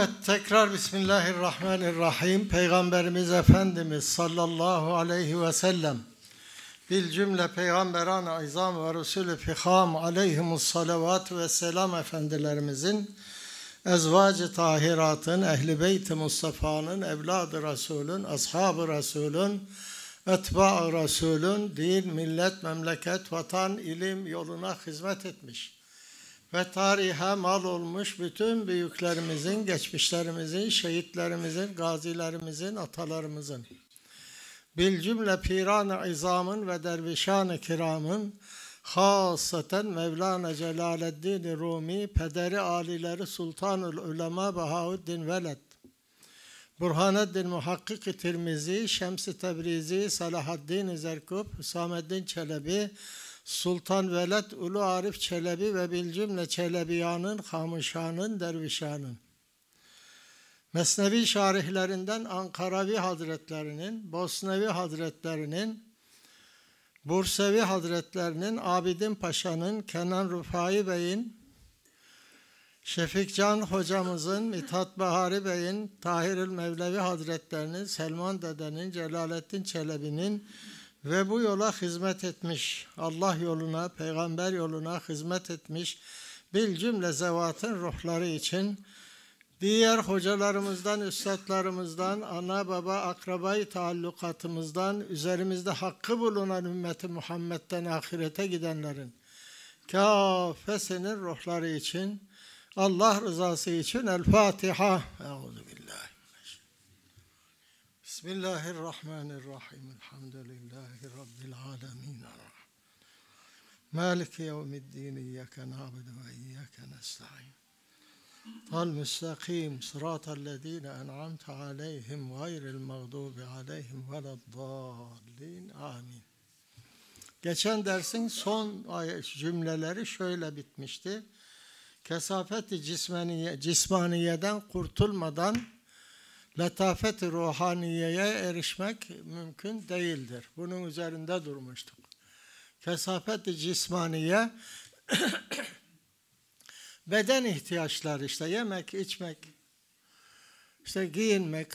Evet tekrar Bismillahirrahmanirrahim. Peygamberimiz Efendimiz sallallahu aleyhi ve sellem bil cümle peygamberan izam ve resulü fiham aleyhimus salavat ve selam efendilerimizin ezvacı tahiratın, ehli beyti Mustafa'nın, evladı Resulün, ashabı Resulün, etba Resulün, din, millet, memleket, vatan, ilim yoluna hizmet etmiş ve tarihe mal olmuş bütün büyüklerimizin, geçmişlerimizin, şehitlerimizin, gazilerimizin, atalarımızın, bil cümle piran-ı izamın ve dervişan-ı kiramın, hasaten Mevlana Celaleddin Rumi, pederi alileri Sultanül Ulema Bahauddin Veled, Burhaneddin Muhakkik Tirmizi, Şems-i Tebrizi, Salahaddin Zerkub, Hüsameddin Çelebi, Sultan Veled Ulu Arif Çelebi ve Bilcümle Çelebiyanın, Hamışanın, Dervişanın. Mesnevi şarihlerinden Ankaravi Hazretlerinin, Bosnevi Hazretlerinin, Bursevi Hazretlerinin, Abidin Paşa'nın, Kenan Rufai Bey'in, Şefikcan hocamızın, Mithat Bahari Bey'in, Tahirül Mevlevi Hazretlerinin, Selman Dede'nin, Celalettin Çelebi'nin, ve bu yola hizmet etmiş, Allah yoluna, peygamber yoluna hizmet etmiş bil cümle zevatın ruhları için diğer hocalarımızdan, üstadlarımızdan, ana baba akrabayı taallukatımızdan, üzerimizde hakkı bulunan ümmeti Muhammed'den ahirete gidenlerin kafesinin ruhları için Allah rızası için El Fatiha. Euzu Bismillahirrahmanirrahim. Elhamdülillahi Rabbil alemin. Maliki yevmiddin. İyyâke nâbudu ve iyyâke nesta'in. Tal müstakim sıratel lezîne en'amte aleyhim gayril mağdubi aleyhim veleddallin. Amin. Geçen dersin son cümleleri şöyle bitmişti. Kesafeti cismaniye, cismaniyeden kurtulmadan letafet ruhaniyeye erişmek mümkün değildir. Bunun üzerinde durmuştuk. Kesafet-i cismaniye beden ihtiyaçları işte yemek, içmek, işte giyinmek,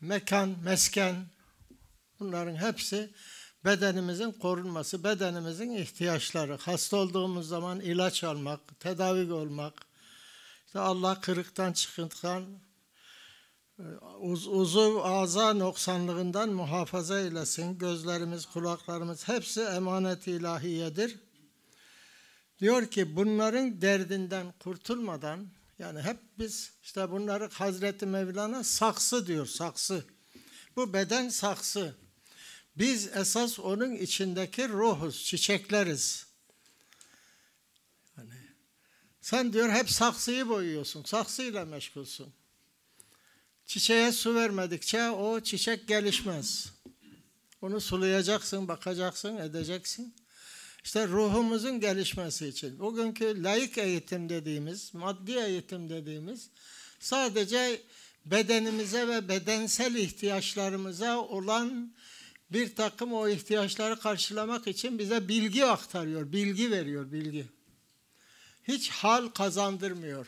mekan, mesken bunların hepsi bedenimizin korunması, bedenimizin ihtiyaçları. Hasta olduğumuz zaman ilaç almak, tedavi olmak, işte Allah kırıktan çıkıntıdan e, uz, uzuv aza noksanlığından muhafaza eylesin. Gözlerimiz, kulaklarımız hepsi emanet ilahiyedir. Diyor ki bunların derdinden kurtulmadan yani hep biz işte bunları Hazreti Mevlana saksı diyor saksı. Bu beden saksı. Biz esas onun içindeki ruhuz, çiçekleriz. Sen diyor hep saksıyı boyuyorsun. Saksıyla meşgulsün. Çiçeğe su vermedikçe o çiçek gelişmez. Onu sulayacaksın, bakacaksın, edeceksin. İşte ruhumuzun gelişmesi için. Bugünkü layık eğitim dediğimiz, maddi eğitim dediğimiz sadece bedenimize ve bedensel ihtiyaçlarımıza olan bir takım o ihtiyaçları karşılamak için bize bilgi aktarıyor, bilgi veriyor, bilgi hiç hal kazandırmıyor.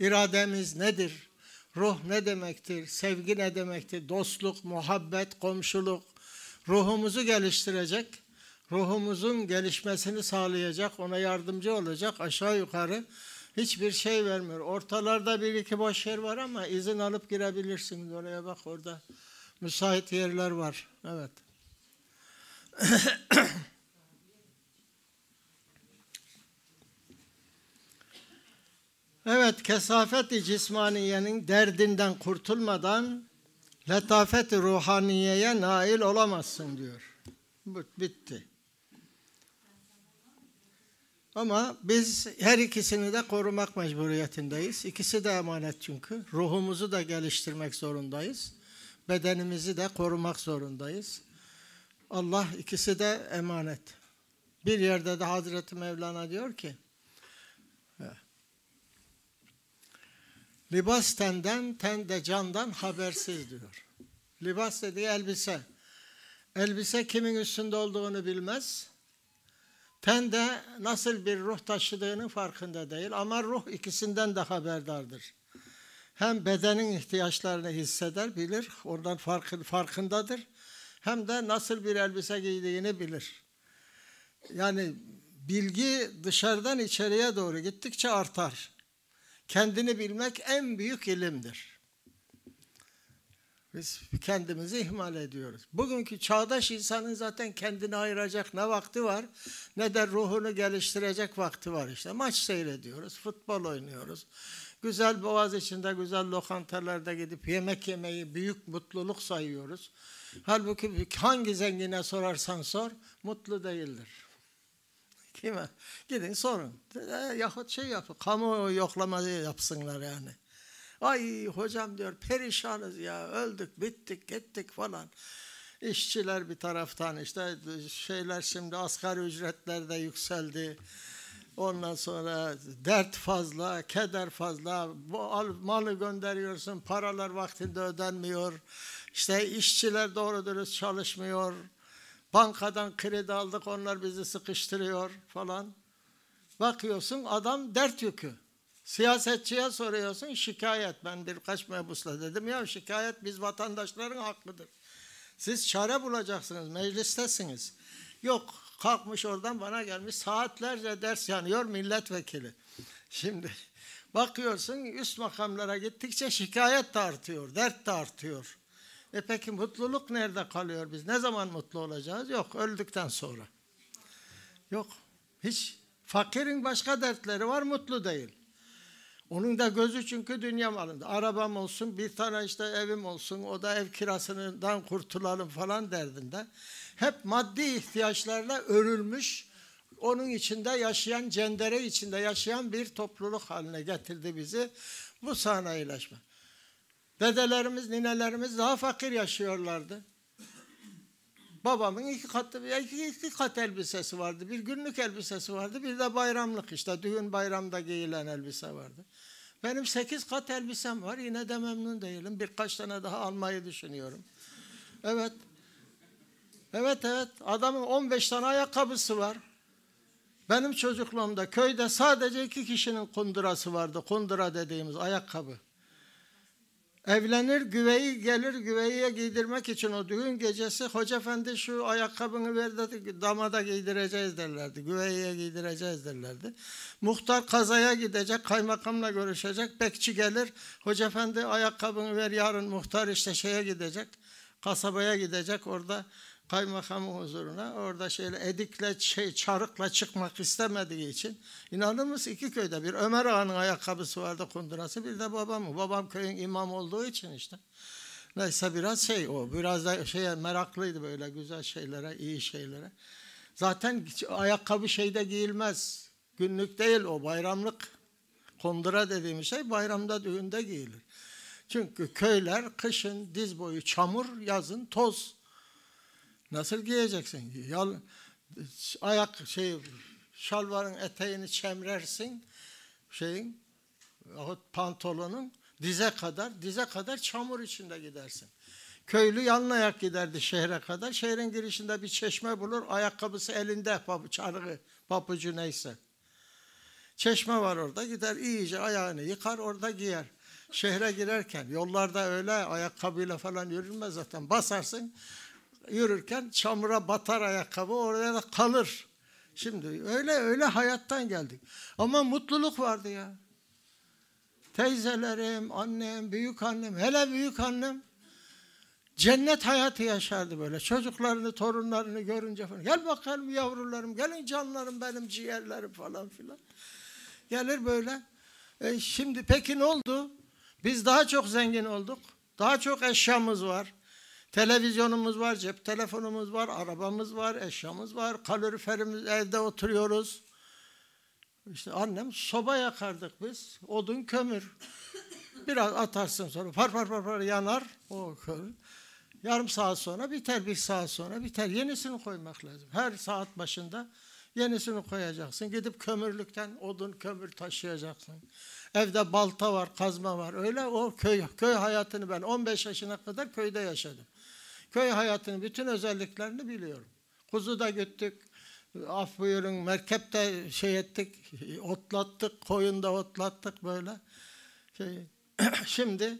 İrademiz nedir? Ruh ne demektir? Sevgi ne demektir? Dostluk, muhabbet, komşuluk. Ruhumuzu geliştirecek, ruhumuzun gelişmesini sağlayacak, ona yardımcı olacak aşağı yukarı hiçbir şey vermiyor. Ortalarda bir iki boş yer var ama izin alıp girebilirsiniz. Oraya bak orada müsait yerler var. Evet. Evet, kesafet-i cismaniyenin derdinden kurtulmadan letafet-i ruhaniyeye nail olamazsın diyor. Bitti. Ama biz her ikisini de korumak mecburiyetindeyiz. İkisi de emanet çünkü. Ruhumuzu da geliştirmek zorundayız. Bedenimizi de korumak zorundayız. Allah ikisi de emanet. Bir yerde de Hazreti Mevlana diyor ki, Libas tenden, ten de candan habersiz diyor. Libas dediği elbise. Elbise kimin üstünde olduğunu bilmez. Tende nasıl bir ruh taşıdığının farkında değil ama ruh ikisinden de haberdardır. Hem bedenin ihtiyaçlarını hisseder, bilir, oradan farkındadır. Hem de nasıl bir elbise giydiğini bilir. Yani bilgi dışarıdan içeriye doğru gittikçe artar. Kendini bilmek en büyük ilimdir. Biz kendimizi ihmal ediyoruz. Bugünkü çağdaş insanın zaten kendini ayıracak ne vakti var ne de ruhunu geliştirecek vakti var işte. Maç seyrediyoruz, futbol oynuyoruz. Güzel boğaz içinde güzel lokantalarda gidip yemek yemeyi büyük mutluluk sayıyoruz. Halbuki hangi zengine sorarsan sor mutlu değildir. Kime? Gidin sorun. Yahut şey yapın, kamu yoklaması yapsınlar yani. Ay hocam diyor perişanız ya öldük bittik gittik falan. İşçiler bir taraftan işte şeyler şimdi asgari ücretler de yükseldi. Ondan sonra dert fazla, keder fazla. Malı gönderiyorsun, paralar vaktinde ödenmiyor. İşte işçiler doğru dürüst çalışmıyor. Bankadan kredi aldık, onlar bizi sıkıştırıyor falan. Bakıyorsun adam dert yükü. Siyasetçiye soruyorsun şikayet. Ben birkaç mebusla dedim ya şikayet biz vatandaşların hakkıdır. Siz çare bulacaksınız, meclistesiniz. Yok kalkmış oradan bana gelmiş saatlerce ders yanıyor milletvekili. Şimdi bakıyorsun üst makamlara gittikçe şikayet de artıyor, dert de artıyor. E peki mutluluk nerede kalıyor biz? Ne zaman mutlu olacağız? Yok öldükten sonra. Yok. Hiç fakirin başka dertleri var mutlu değil. Onun da gözü çünkü dünya malında. Arabam olsun, bir tane işte evim olsun, o da ev kirasından kurtulalım falan derdinde. Hep maddi ihtiyaçlarla örülmüş, onun içinde yaşayan, cendere içinde yaşayan bir topluluk haline getirdi bizi bu sanayileşme. Dedelerimiz, ninelerimiz daha fakir yaşıyorlardı. Babamın iki kat, iki, iki kat elbisesi vardı. Bir günlük elbisesi vardı. Bir de bayramlık işte. Düğün bayramda giyilen elbise vardı. Benim sekiz kat elbisem var. Yine de memnun değilim. Birkaç tane daha almayı düşünüyorum. Evet. Evet evet. Adamın 15 tane ayakkabısı var. Benim çocukluğumda köyde sadece iki kişinin kundurası vardı. Kundura dediğimiz ayakkabı. Evlenir güveyi gelir güveyiye giydirmek için o düğün gecesi hoca efendi şu ayakkabını ver dedi damada giydireceğiz derlerdi. Güveyiye giydireceğiz derlerdi. Muhtar kazaya gidecek kaymakamla görüşecek bekçi gelir hoca efendi ayakkabını ver yarın muhtar işte şeye gidecek kasabaya gidecek orada kaymakamın huzuruna orada şeyle edikle şey çarıkla çıkmak istemediği için inanır mısın? İki köyde bir Ömer Ağa'nın ayakkabısı vardı kundurası bir de babam babam köyün imam olduğu için işte. Neyse biraz şey o biraz da şeye meraklıydı böyle güzel şeylere iyi şeylere. Zaten ayakkabı şeyde giyilmez. Günlük değil o bayramlık. Kundura dediğimiz şey bayramda düğünde giyilir. Çünkü köyler kışın diz boyu çamur yazın toz Nasıl giyeceksin? Yal, ayak şey şalvarın eteğini çemrersin şeyin pantolonun dize kadar dize kadar çamur içinde gidersin. Köylü yalın ayak giderdi şehre kadar. Şehrin girişinde bir çeşme bulur. Ayakkabısı elinde pabu, çarığı, papucu neyse. Çeşme var orada. Gider iyice ayağını yıkar orada giyer. Şehre girerken yollarda öyle ayakkabıyla falan yürünmez zaten. Basarsın yürürken çamura batar ayakkabı orada da kalır. Şimdi öyle öyle hayattan geldik. Ama mutluluk vardı ya. Teyzelerim, annem, büyük annem, hele büyük annem cennet hayatı yaşardı böyle. Çocuklarını, torunlarını görünce falan. Gel bakalım yavrularım, gelin canlarım benim ciğerlerim falan filan. Gelir böyle. E şimdi peki ne oldu? Biz daha çok zengin olduk. Daha çok eşyamız var. Televizyonumuz var, cep telefonumuz var, arabamız var, eşyamız var, kaloriferimiz evde oturuyoruz. İşte annem soba yakardık biz, odun kömür. Biraz atarsın sonra far far far far yanar o kömür. Yarım saat sonra biter, bir saat sonra biter. Yenisini koymak lazım. Her saat başında yenisini koyacaksın. Gidip kömürlükten odun kömür taşıyacaksın. Evde balta var, kazma var. Öyle o köy köy hayatını ben 15 yaşına kadar köyde yaşadım. Köy hayatının bütün özelliklerini biliyorum. Kuzu da güttük, af buyurun merkepte şey ettik, otlattık, koyunda otlattık böyle. Şey, şimdi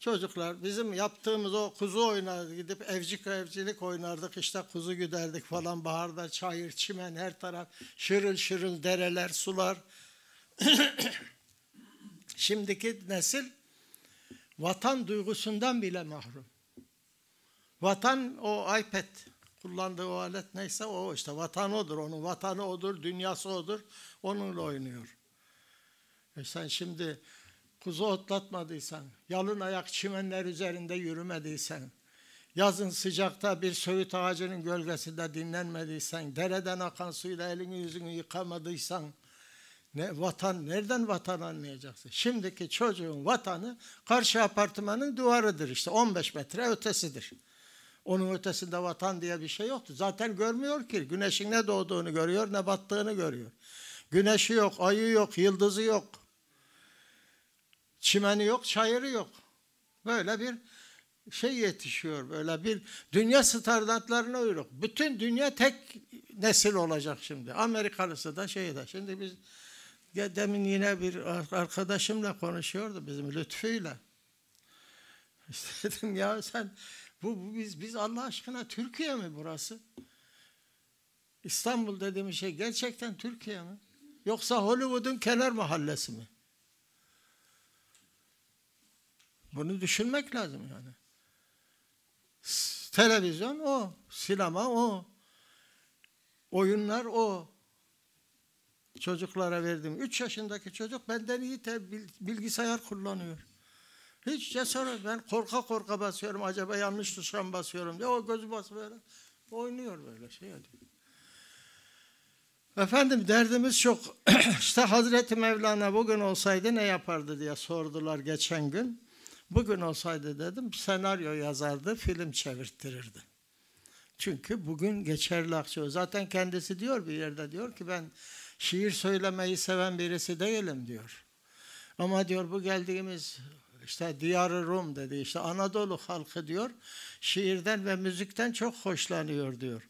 çocuklar bizim yaptığımız o kuzu oynardık gidip evcik evcilik oynardık işte kuzu güderdik falan baharda çayır çimen her taraf şırıl şırıl dereler sular. Şimdiki nesil vatan duygusundan bile mahrum. Vatan o iPad kullandığı o alet neyse o işte vatan odur. Onun vatanı odur, dünyası odur. Onunla oynuyor. E sen şimdi kuzu otlatmadıysan, yalın ayak çimenler üzerinde yürümediysen, yazın sıcakta bir söğüt ağacının gölgesinde dinlenmediysen, dereden akan suyla elini yüzünü yıkamadıysan, ne vatan nereden vatan anlayacaksın? Şimdiki çocuğun vatanı karşı apartmanın duvarıdır işte 15 metre ötesidir. Onun ötesinde vatan diye bir şey yoktu. Zaten görmüyor ki. Güneşin ne doğduğunu görüyor ne battığını görüyor. Güneşi yok, ayı yok, yıldızı yok. Çimeni yok, çayırı yok. Böyle bir şey yetişiyor. Böyle bir dünya standartlarına uyruk. Bütün dünya tek nesil olacak şimdi. Amerikalısı da şeyde. Şimdi biz demin yine bir arkadaşımla konuşuyordu bizim Lütfü'yle. İşte dedim ya sen bu, bu biz biz Allah aşkına Türkiye mi burası? İstanbul dediğim şey gerçekten Türkiye mi? Yoksa Hollywood'un kenar mahallesi mi? Bunu düşünmek lazım yani. Televizyon o, sinema o, oyunlar o. Çocuklara verdim. Üç yaşındaki çocuk benden iyi bilgisayar kullanıyor. Hiç cesaret. Ben korka korka basıyorum. Acaba yanlış tuşa basıyorum diye. O gözü bas böyle. Oynuyor böyle şey ediyor. Efendim derdimiz çok. işte Hazreti Mevlana bugün olsaydı ne yapardı diye sordular geçen gün. Bugün olsaydı dedim senaryo yazardı, film çevirttirirdi. Çünkü bugün geçerli akçe. Zaten kendisi diyor bir yerde diyor ki ben şiir söylemeyi seven birisi değilim diyor. Ama diyor bu geldiğimiz işte Diyarı Rum dedi işte Anadolu halkı diyor şiirden ve müzikten çok hoşlanıyor diyor.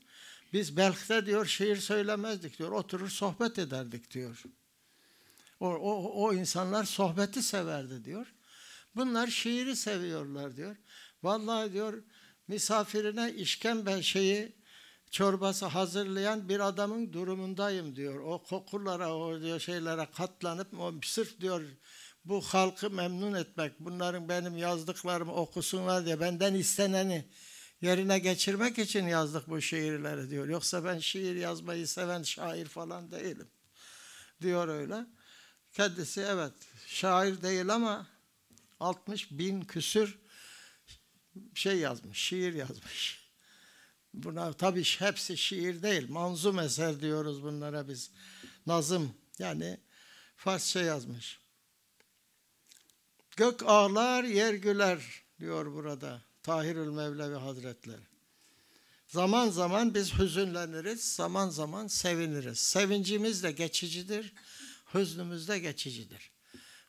Biz Belk'te diyor şiir söylemezdik diyor oturur sohbet ederdik diyor. O, o, o insanlar sohbeti severdi diyor. Bunlar şiiri seviyorlar diyor. Vallahi diyor misafirine işkembe şeyi çorbası hazırlayan bir adamın durumundayım diyor. O kokulara, o diyor şeylere katlanıp o sırf diyor bu halkı memnun etmek, bunların benim yazdıklarımı okusunlar diye benden isteneni yerine geçirmek için yazdık bu şiirleri diyor. Yoksa ben şiir yazmayı seven şair falan değilim. Diyor öyle. Kendisi evet şair değil ama 60 bin küsür şey yazmış, şiir yazmış. Buna tabii hepsi şiir değil, manzum eser diyoruz bunlara biz. Nazım yani Farsça yazmış. Gök ağlar, yer güler diyor burada Tahirül Mevlevi Hazretleri. Zaman zaman biz hüzünleniriz, zaman zaman seviniriz. Sevincimiz de geçicidir, hüznümüz de geçicidir.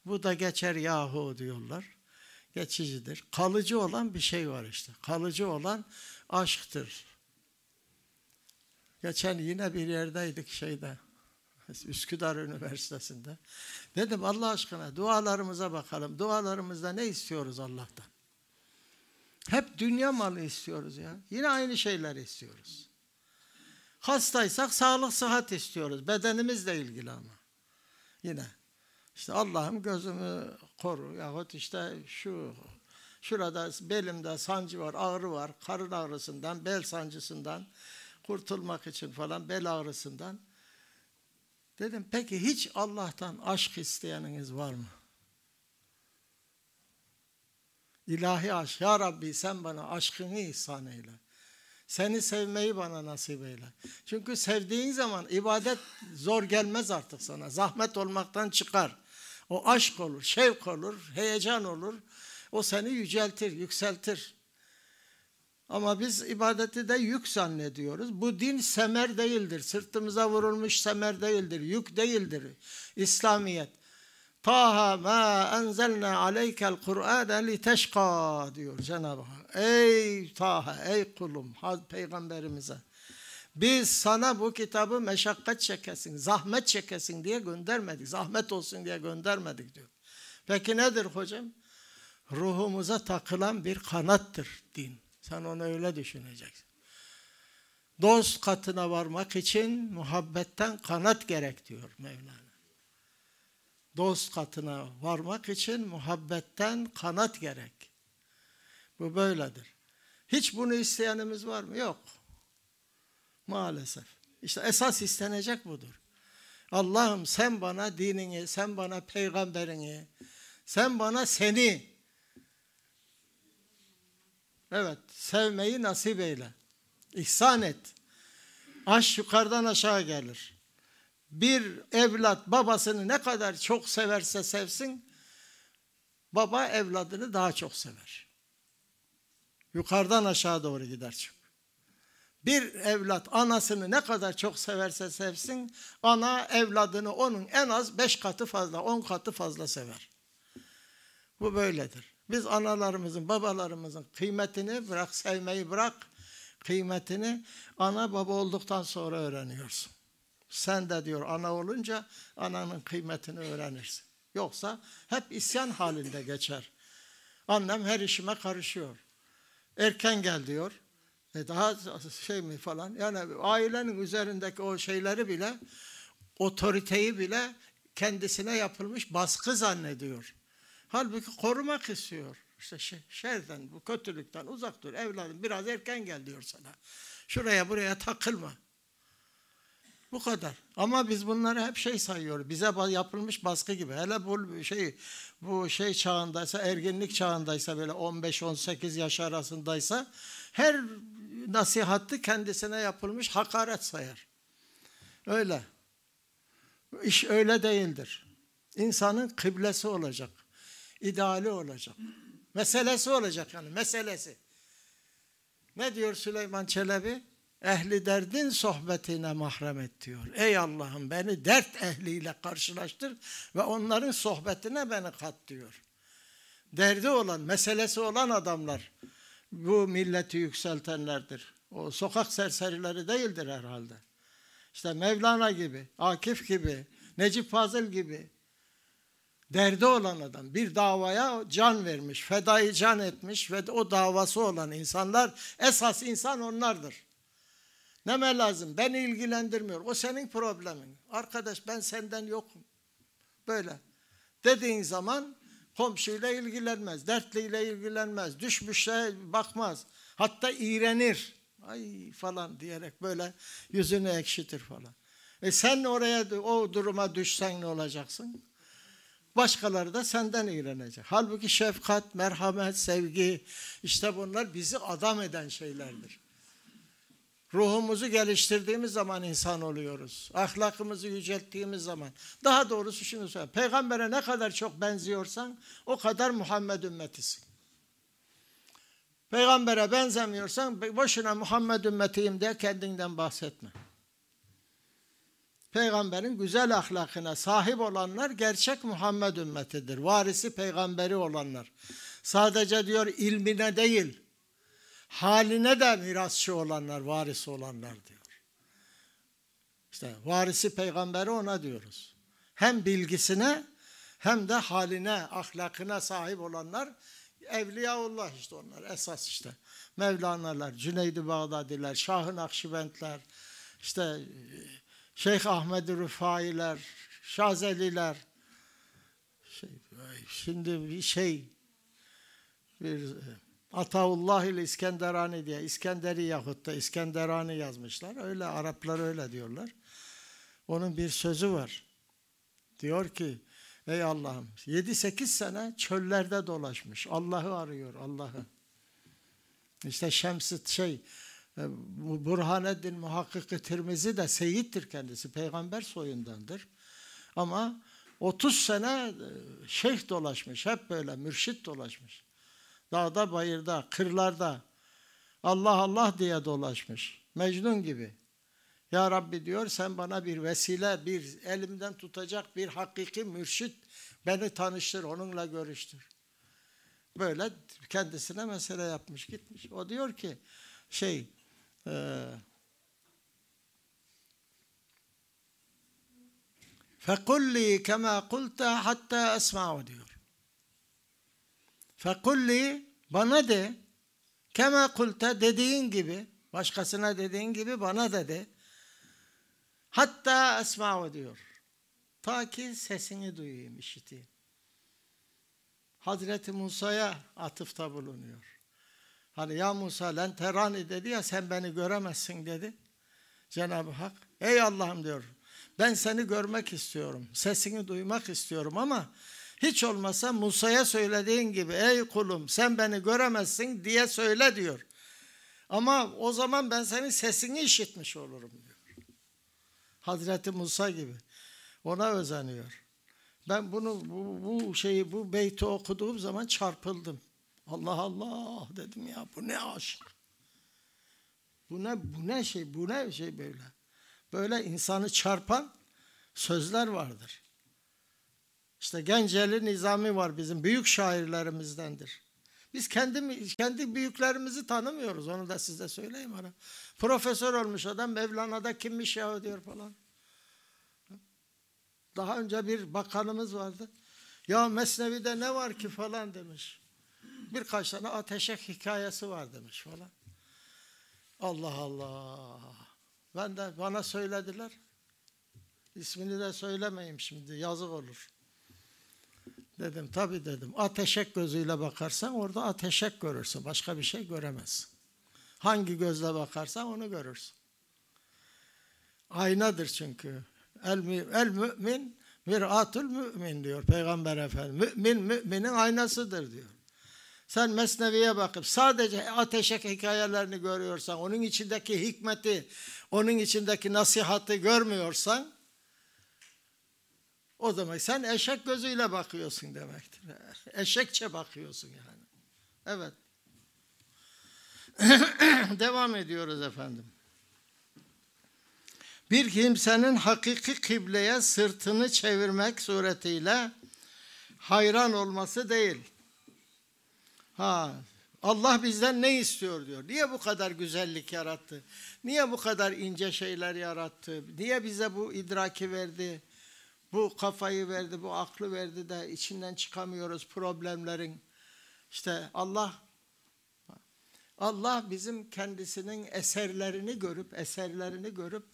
Bu da geçer yahu diyorlar. Geçicidir. Kalıcı olan bir şey var işte. Kalıcı olan aşktır. Geçen yine bir yerdeydik şeyde. Üsküdar Üniversitesi'nde. Dedim Allah aşkına dualarımıza bakalım. Dualarımızda ne istiyoruz Allah'tan? Hep dünya malı istiyoruz ya. Yine aynı şeyler istiyoruz. Hastaysak sağlık sıhhat istiyoruz. Bedenimizle ilgili ama. Yine. İşte Allah'ım gözümü koru. Yahut işte şu şurada belimde sancı var, ağrı var. Karın ağrısından, bel sancısından kurtulmak için falan bel ağrısından. Dedim peki hiç Allah'tan aşk isteyeniniz var mı? İlahi aşk. Ya Rabbi sen bana aşkını ihsan eyle. Seni sevmeyi bana nasip eyle. Çünkü sevdiğin zaman ibadet zor gelmez artık sana. Zahmet olmaktan çıkar. O aşk olur, şevk olur, heyecan olur. O seni yüceltir, yükseltir. Ama biz ibadeti de yük zannediyoruz. Bu din semer değildir. Sırtımıza vurulmuş semer değildir. Yük değildir. İslamiyet. Taha ma enzelna aleykel Kur'ane li teşka diyor Cenab-ı Hak. Ey Taha, ey kulum, peygamberimize. Biz sana bu kitabı meşakkat çekesin, zahmet çekesin diye göndermedik. Zahmet olsun diye göndermedik diyor. Peki nedir hocam? Ruhumuza takılan bir kanattır din. Sen onu öyle düşüneceksin. Dost katına varmak için muhabbetten kanat gerek diyor Mevlana. Dost katına varmak için muhabbetten kanat gerek. Bu böyledir. Hiç bunu isteyenimiz var mı? Yok. Maalesef. İşte esas istenecek budur. Allah'ım sen bana dinini, sen bana peygamberini, sen bana seni evet sevmeyi nasip eyle. İhsan et. Aş yukarıdan aşağı gelir. Bir evlat babasını ne kadar çok severse sevsin, baba evladını daha çok sever. Yukarıdan aşağı doğru gider çünkü. Bir evlat anasını ne kadar çok severse sevsin, ana evladını onun en az beş katı fazla, on katı fazla sever. Bu böyledir. Biz analarımızın, babalarımızın kıymetini bırak, sevmeyi bırak, kıymetini ana baba olduktan sonra öğreniyorsun. Sen de diyor ana olunca ananın kıymetini öğrenirsin. Yoksa hep isyan halinde geçer. Annem her işime karışıyor. Erken gel diyor. E daha şey mi falan. Yani ailenin üzerindeki o şeyleri bile otoriteyi bile kendisine yapılmış baskı zannediyor. Halbuki korumak istiyor. İşte şerden, bu kötülükten uzak dur. Evladım biraz erken gel diyor sana. Şuraya buraya takılma. Bu kadar. Ama biz bunları hep şey sayıyoruz. Bize yapılmış baskı gibi. Hele bu şey bu şey çağındaysa, ergenlik çağındaysa böyle 15-18 yaş arasındaysa her nasihatı kendisine yapılmış hakaret sayar. Öyle. İş öyle değildir. İnsanın kıblesi olacak. İdeali olacak. Meselesi olacak yani meselesi. Ne diyor Süleyman Çelebi? Ehli derdin sohbetine mahrem et diyor. Ey Allah'ım beni dert ehliyle karşılaştır ve onların sohbetine beni kat diyor. Derdi olan, meselesi olan adamlar bu milleti yükseltenlerdir. O sokak serserileri değildir herhalde. İşte Mevlana gibi, Akif gibi, Necip Fazıl gibi derdi olan adam bir davaya can vermiş, fedayı can etmiş ve o davası olan insanlar esas insan onlardır. Neme lazım? Beni ilgilendirmiyor. O senin problemin. Arkadaş ben senden yokum. Böyle. Dediğin zaman komşuyla ilgilenmez, dertliyle ilgilenmez, düşmüşe bakmaz. Hatta iğrenir. Ay falan diyerek böyle yüzünü ekşitir falan. E sen oraya o duruma düşsen ne olacaksın? Başkaları da senden iğrenecek. Halbuki şefkat, merhamet, sevgi işte bunlar bizi adam eden şeylerdir. Ruhumuzu geliştirdiğimiz zaman insan oluyoruz. Ahlakımızı yücelttiğimiz zaman. Daha doğrusu şunu söyleyeyim. Peygambere ne kadar çok benziyorsan o kadar Muhammed ümmetisin. Peygambere benzemiyorsan boşuna Muhammed ümmetiyim diye kendinden bahsetme. Peygamberin güzel ahlakına sahip olanlar gerçek Muhammed ümmetidir. Varisi peygamberi olanlar. Sadece diyor ilmine değil, haline de mirasçı olanlar, varisi olanlar diyor. İşte varisi peygamberi ona diyoruz. Hem bilgisine hem de haline, ahlakına sahip olanlar Evliyaullah işte onlar esas işte. Mevlana'lar, Cüneyd-i Bağdadiler, Şah-ı Nakşibendler, işte Şeyh Ahmed Rıfailer, Şazeliler. Şey, şimdi bir şey bir Ataullah ile İskenderani diye İskenderi yahut da İskenderani yazmışlar. Öyle Araplar öyle diyorlar. Onun bir sözü var. Diyor ki ey Allah'ım 7-8 sene çöllerde dolaşmış. Allah'ı arıyor Allah'ı. İşte Şems-i şey e, Burhaneddin Muhakkik-i Tirmizi de seyittir kendisi. Peygamber soyundandır. Ama 30 sene e, şeyh dolaşmış. Hep böyle mürşit dolaşmış. Dağda, bayırda, kırlarda Allah Allah diye dolaşmış. Mecnun gibi. Ya Rabbi diyor sen bana bir vesile, bir elimden tutacak bir hakiki mürşit beni tanıştır, onunla görüştür. Böyle kendisine mesele yapmış gitmiş. O diyor ki şey فقل لي كما قلت hatta أسمع diyor. فقل لي bana de kema kulta dediğin gibi başkasına dediğin gibi bana da de hatta esma'u diyor. Ta ki sesini duyayım, işiteyim. Hazreti Musa'ya atıfta bulunuyor. Hani ya Musa len terani dedi ya sen beni göremezsin dedi. Cenab-ı Hak ey Allah'ım diyor ben seni görmek istiyorum. Sesini duymak istiyorum ama hiç olmasa Musa'ya söylediğin gibi ey kulum sen beni göremezsin diye söyle diyor. Ama o zaman ben senin sesini işitmiş olurum diyor. Hazreti Musa gibi. Ona özeniyor. Ben bunu bu, bu şeyi bu beyti okuduğum zaman çarpıldım. Allah Allah dedim ya bu ne aşk. Bu ne bu ne şey bu ne şey böyle. Böyle insanı çarpan sözler vardır. İşte Genceli Nizami var bizim büyük şairlerimizdendir. Biz kendi kendi büyüklerimizi tanımıyoruz. Onu da size söyleyeyim ara. Profesör olmuş adam Mevlana'da kimmiş ya diyor falan. Daha önce bir bakanımız vardı. Ya Mesnevi'de ne var ki falan demiş. Birkaç tane ateşek hikayesi var demiş falan. Allah Allah. Ben de bana söylediler. İsmini de söylemeyeyim şimdi yazık olur. Dedim tabi dedim. Ateşek gözüyle bakarsan orada ateşek görürsün. Başka bir şey göremezsin. Hangi gözle bakarsan onu görürsün. Aynadır çünkü. El, el mümin miratul mümin diyor Peygamber Efendimiz. Mümin müminin aynasıdır diyor. Sen Mesnevi'ye bakıp sadece ateşek hikayelerini görüyorsan, onun içindeki hikmeti, onun içindeki nasihatı görmüyorsan, o zaman sen eşek gözüyle bakıyorsun demektir. Eşekçe bakıyorsun yani. Evet. Devam ediyoruz efendim. Bir kimsenin hakiki kıbleye sırtını çevirmek suretiyle hayran olması değil. Ha, Allah bizden ne istiyor diyor. Niye bu kadar güzellik yarattı? Niye bu kadar ince şeyler yarattı? Niye bize bu idraki verdi? Bu kafayı verdi, bu aklı verdi de içinden çıkamıyoruz problemlerin. İşte Allah Allah bizim kendisinin eserlerini görüp eserlerini görüp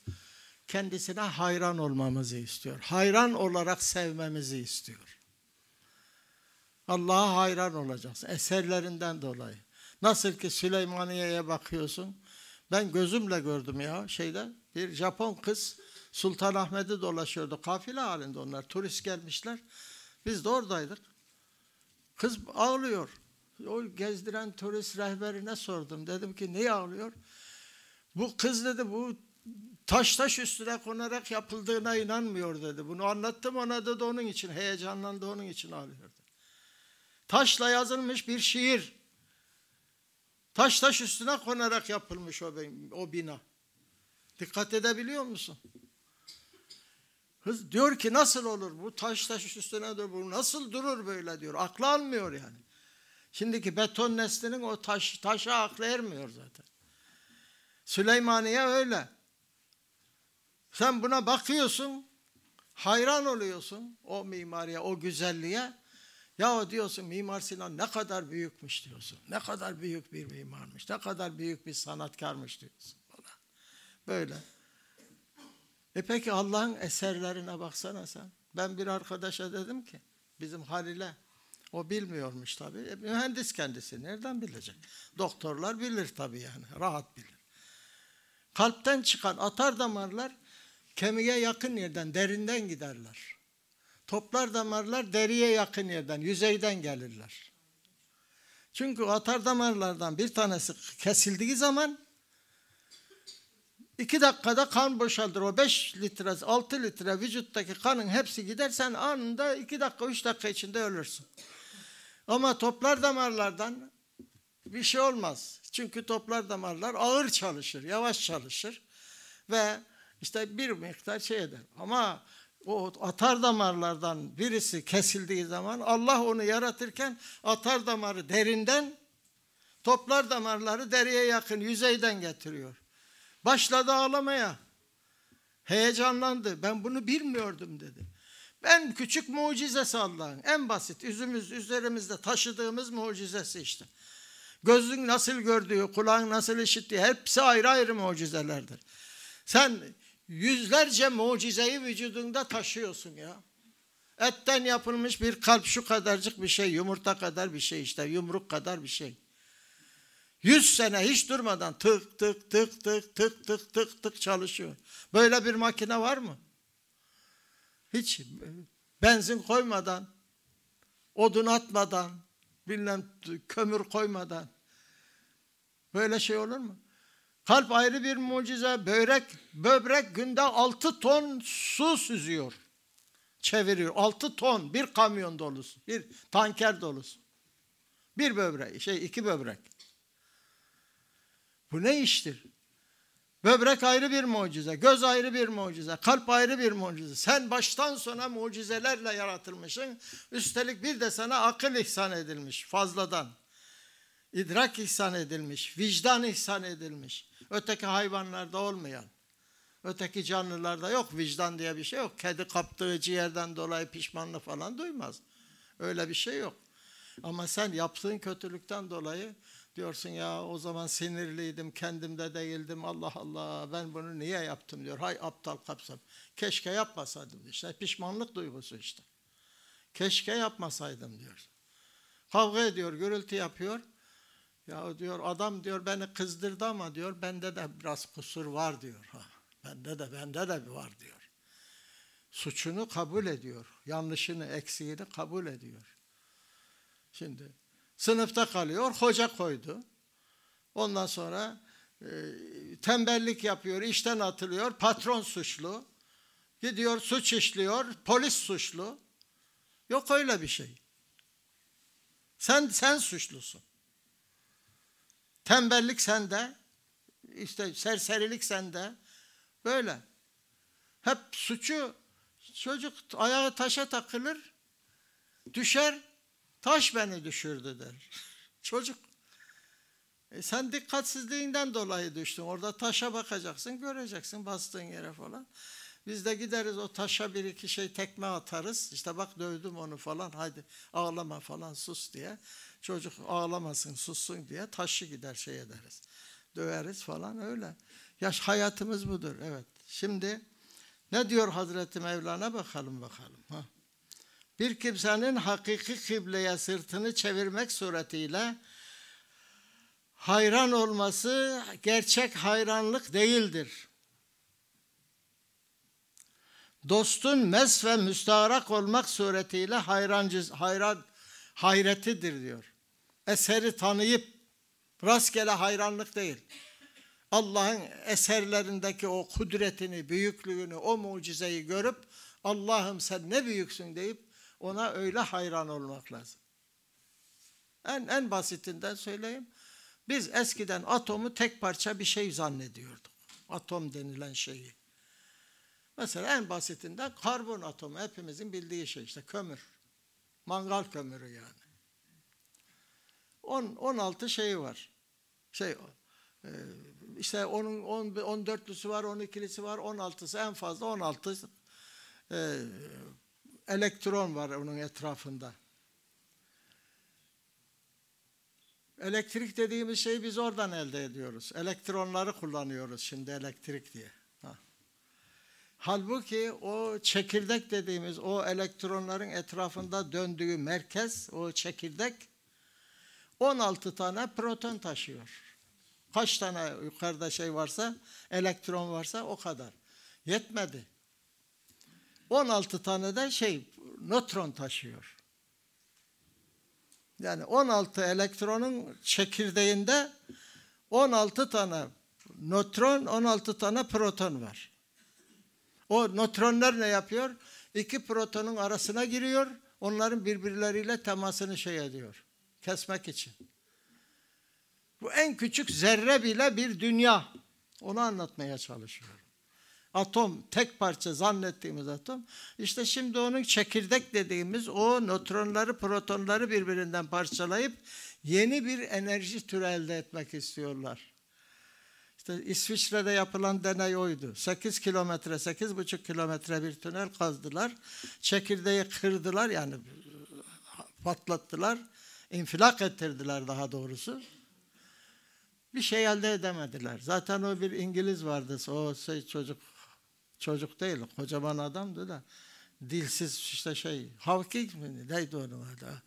kendisine hayran olmamızı istiyor. Hayran olarak sevmemizi istiyor. Allah'a hayran olacaksın eserlerinden dolayı. Nasıl ki Süleymaniye'ye bakıyorsun. Ben gözümle gördüm ya şeyde bir Japon kız Sultanahmet'i dolaşıyordu. Kafile halinde onlar. Turist gelmişler. Biz de oradaydık. Kız ağlıyor. O gezdiren turist rehberine sordum. Dedim ki niye ağlıyor? Bu kız dedi bu taş taş üstüne konarak yapıldığına inanmıyor dedi. Bunu anlattım ona da onun için heyecanlandı onun için ağlıyordu. Taşla yazılmış bir şiir. Taş taş üstüne konarak yapılmış o, o bina. Dikkat edebiliyor musun? Kız diyor ki nasıl olur bu taş taş üstüne dur bu nasıl durur böyle diyor. Aklı almıyor yani. Şimdiki beton neslinin o taş taşa aklı ermiyor zaten. Süleymaniye öyle. Sen buna bakıyorsun, hayran oluyorsun o mimariye, o güzelliğe. Ya diyorsun Mimar Sinan ne kadar büyükmüş diyorsun. Ne kadar büyük bir mimarmış, ne kadar büyük bir sanatkarmış diyorsun. Falan. Böyle. E peki Allah'ın eserlerine baksana sen. Ben bir arkadaşa dedim ki bizim Halil'e o bilmiyormuş tabii. E, mühendis kendisi nereden bilecek? Doktorlar bilir tabii yani rahat bilir. Kalpten çıkan atar damarlar kemiğe yakın yerden derinden giderler. Toplar damarlar deriye yakın yerden yüzeyden gelirler. Çünkü atar damarlardan bir tanesi kesildiği zaman İki dakikada kan boşaldır. O beş litre, altı litre vücuttaki kanın hepsi gider. Sen anında iki dakika, üç dakika içinde ölürsün. Ama toplar damarlardan bir şey olmaz. Çünkü toplar damarlar ağır çalışır, yavaş çalışır. Ve işte bir miktar şey eder. Ama o atar damarlardan birisi kesildiği zaman Allah onu yaratırken atar damarı derinden, toplar damarları deriye yakın yüzeyden getiriyor. Başladı ağlamaya. Heyecanlandı. Ben bunu bilmiyordum dedi. En küçük mucizesi Allah'ın. En basit. Üzümüz üzerimizde taşıdığımız mucizesi işte. Gözün nasıl gördüğü, kulağın nasıl işittiği hepsi ayrı ayrı mucizelerdir. Sen yüzlerce mucizeyi vücudunda taşıyorsun ya. Etten yapılmış bir kalp şu kadarcık bir şey, yumurta kadar bir şey işte, yumruk kadar bir şey. Yüz sene hiç durmadan tık tık tık tık tık tık tık tık çalışıyor. Böyle bir makine var mı? Hiç benzin koymadan, odun atmadan, bilmem kömür koymadan. Böyle şey olur mu? Kalp ayrı bir mucize. Börek, böbrek günde altı ton su süzüyor. Çeviriyor. Altı ton bir kamyon dolusu. Bir tanker dolusu. Bir böbrek, şey iki böbrek. Bu ne iştir? Böbrek ayrı bir mucize, göz ayrı bir mucize, kalp ayrı bir mucize. Sen baştan sona mucizelerle yaratılmışsın. Üstelik bir de sana akıl ihsan edilmiş fazladan. İdrak ihsan edilmiş, vicdan ihsan edilmiş. Öteki hayvanlarda olmayan. Öteki canlılarda yok vicdan diye bir şey yok. Kedi kaptığı ciğerden dolayı pişmanlık falan duymaz. Öyle bir şey yok. Ama sen yaptığın kötülükten dolayı diyorsun ya o zaman sinirliydim, kendimde değildim. Allah Allah ben bunu niye yaptım diyor. Hay aptal kapsam. Keşke yapmasaydım işte. Pişmanlık duygusu işte. Keşke yapmasaydım diyor. Kavga ediyor, gürültü yapıyor. Ya diyor adam diyor beni kızdırdı ama diyor bende de biraz kusur var diyor. Ha, bende de bende de var diyor. Suçunu kabul ediyor. Yanlışını, eksiğini kabul ediyor. Şimdi sınıfta kalıyor, hoca koydu. Ondan sonra e, tembellik yapıyor, işten atılıyor, patron suçlu. Gidiyor suç işliyor, polis suçlu. Yok öyle bir şey. Sen sen suçlusun. Tembellik sende, işte serserilik sende. Böyle. Hep suçu çocuk ayağı taşa takılır, düşer, taş beni düşürdü der. çocuk. E sen dikkatsizliğinden dolayı düştün. Orada taşa bakacaksın, göreceksin bastığın yere falan. Biz de gideriz o taşa bir iki şey tekme atarız. İşte bak dövdüm onu falan. Haydi ağlama falan sus diye. Çocuk ağlamasın sussun diye taşı gider şey ederiz. Döveriz falan öyle. Yaş hayatımız budur. Evet. Şimdi ne diyor Hazreti Mevlana bakalım bakalım. Ha. Bir kimsenin hakiki kıbleye sırtını çevirmek suretiyle hayran olması gerçek hayranlık değildir. Dostun mes ve müstaharak olmak suretiyle hayrancı, hayran, hayretidir diyor. Eseri tanıyıp rastgele hayranlık değil. Allah'ın eserlerindeki o kudretini, büyüklüğünü, o mucizeyi görüp Allah'ım sen ne büyüksün deyip ona öyle hayran olmak lazım. En, en basitinden söyleyeyim. Biz eskiden atomu tek parça bir şey zannediyorduk. Atom denilen şeyi. Mesela en basitinden karbon atomu hepimizin bildiği şey işte kömür. Mangal kömürü yani. 10 16 şeyi var. Şey e, işte onun 10 14'lüsü var, 12'lisi var, 16'sı en fazla 16 e, elektron var onun etrafında. Elektrik dediğimiz şeyi biz oradan elde ediyoruz. Elektronları kullanıyoruz şimdi elektrik diye. Ha. Halbuki o çekirdek dediğimiz o elektronların etrafında döndüğü merkez, o çekirdek 16 tane proton taşıyor. Kaç tane yukarıda şey varsa, elektron varsa o kadar. Yetmedi. 16 tane de şey nötron taşıyor. Yani 16 elektronun çekirdeğinde 16 tane nötron, 16 tane proton var. O nötronlar ne yapıyor? İki protonun arasına giriyor, onların birbirleriyle temasını şey ediyor, kesmek için. Bu en küçük zerre bile bir dünya. Onu anlatmaya çalışıyorum atom tek parça zannettiğimiz atom işte şimdi onun çekirdek dediğimiz o nötronları protonları birbirinden parçalayıp yeni bir enerji türü elde etmek istiyorlar. İşte İsviçre'de yapılan deney oydu. 8 kilometre, 8,5 kilometre bir tünel kazdılar. Çekirdeği kırdılar yani patlattılar. infilak ettirdiler daha doğrusu. Bir şey elde edemediler. Zaten o bir İngiliz vardı. O şey çocuk çocuk değil, kocaman adamdı da dilsiz işte şey Hawking mi neydi onun adı?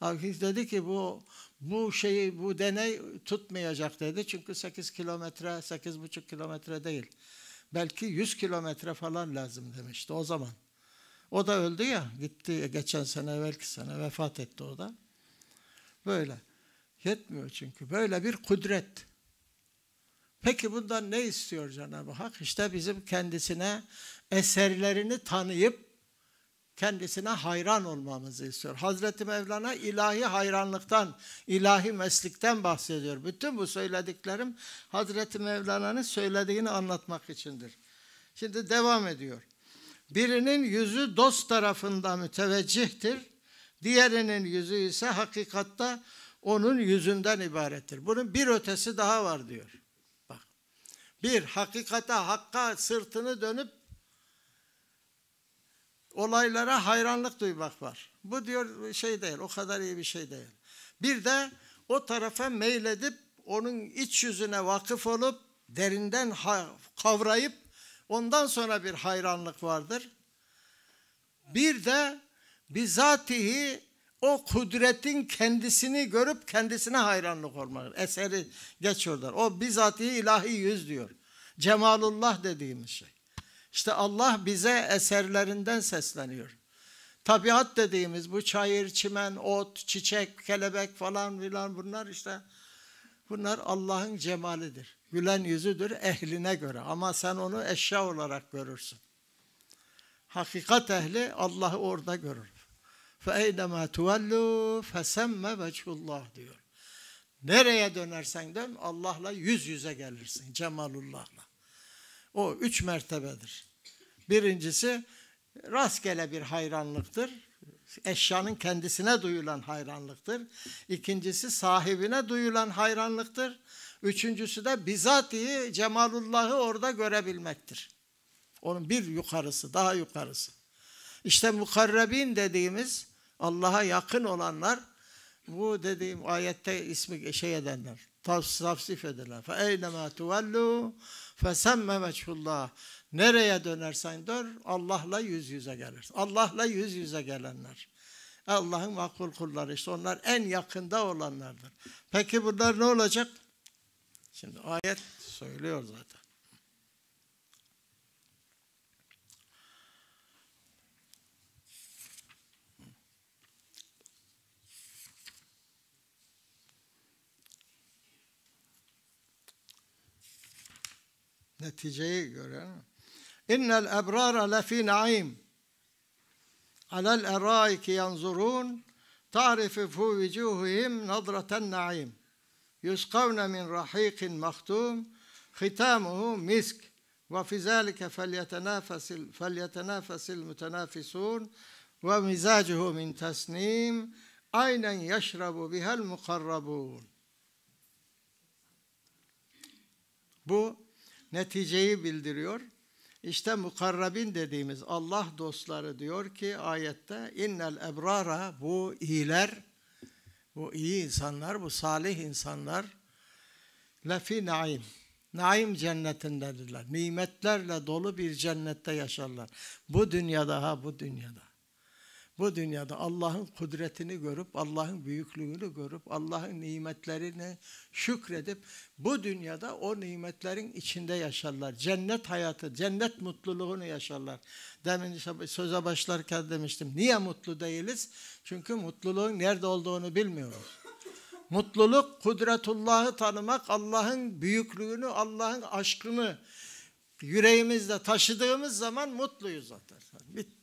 Hawking dedi ki bu bu şeyi bu deney tutmayacak dedi. Çünkü 8 kilometre 8,5 kilometre değil. Belki 100 kilometre falan lazım demişti o zaman. O da öldü ya gitti geçen sene belki sene vefat etti o da. Böyle. Yetmiyor çünkü. Böyle bir kudret. Peki bundan ne istiyor Cenab-ı Hak? İşte bizim kendisine eserlerini tanıyıp kendisine hayran olmamızı istiyor. Hazreti Mevlana ilahi hayranlıktan, ilahi meslikten bahsediyor. Bütün bu söylediklerim Hazreti Mevlana'nın söylediğini anlatmak içindir. Şimdi devam ediyor. Birinin yüzü dost tarafında müteveccihtir. Diğerinin yüzü ise hakikatta onun yüzünden ibarettir. Bunun bir ötesi daha var diyor. Bak. Bir, hakikata, hakka sırtını dönüp olaylara hayranlık duymak var. Bu diyor şey değil, o kadar iyi bir şey değil. Bir de o tarafa meyledip onun iç yüzüne vakıf olup derinden kavrayıp ondan sonra bir hayranlık vardır. Bir de bizatihi o kudretin kendisini görüp kendisine hayranlık olmak. Eseri geç oradan. O bizatihi ilahi yüz diyor. Cemalullah dediğimiz şey. İşte Allah bize eserlerinden sesleniyor. Tabiat dediğimiz bu çayır, çimen, ot, çiçek, kelebek falan filan bunlar işte bunlar Allah'ın cemalidir. Gülen yüzüdür ehline göre ama sen onu eşya olarak görürsün. Hakikat ehli Allah'ı orada görür. فَاَيْنَمَا تُوَلُّوا فَسَمَّ وَجْهُ diyor. Nereye dönersen dön Allah'la yüz yüze gelirsin. Cemalullah'la. O üç mertebedir. Birincisi rastgele bir hayranlıktır. Eşyanın kendisine duyulan hayranlıktır. İkincisi sahibine duyulan hayranlıktır. Üçüncüsü de bizatihi cemalullahı orada görebilmektir. Onun bir yukarısı, daha yukarısı. İşte mukarrebin dediğimiz Allah'a yakın olanlar bu dediğim ayette ismi şey edenler, tavsif. Fe eynema tuvallu fesemme veçhullah. Nereye dönersen dön Allah'la yüz yüze gelirsin. Allah'la yüz yüze gelenler. Allah'ın makul kulları işte onlar en yakında olanlardır. Peki bunlar ne olacak? Şimdi ayet söylüyor zaten. neticeyi göre. İnnel ebrara lefi naim. Alel eraiki yanzurun. Ta'rifu fi vucuhihim nadraten naim. Yusqavne min rahiqin mahtum. Hitamuhu misk. وفي ذلك فليتنافس فليتنافس المتنافسون ومزاجه من تسنيم aynen yeşrabu bihel mukarrabun. Bu neticeyi bildiriyor. İşte mukarrabin dediğimiz Allah dostları diyor ki ayette innel ebrara bu iyiler, bu iyi insanlar, bu salih insanlar lefi naim. Naim cennetindedirler. Nimetlerle dolu bir cennette yaşarlar. Bu dünyada ha bu dünyada bu dünyada Allah'ın kudretini görüp, Allah'ın büyüklüğünü görüp, Allah'ın nimetlerini şükredip bu dünyada o nimetlerin içinde yaşarlar. Cennet hayatı, cennet mutluluğunu yaşarlar. Demin söze başlarken demiştim. Niye mutlu değiliz? Çünkü mutluluğun nerede olduğunu bilmiyoruz. Mutluluk kudretullahı tanımak, Allah'ın büyüklüğünü, Allah'ın aşkını yüreğimizde taşıdığımız zaman mutluyuz zaten. Bitti.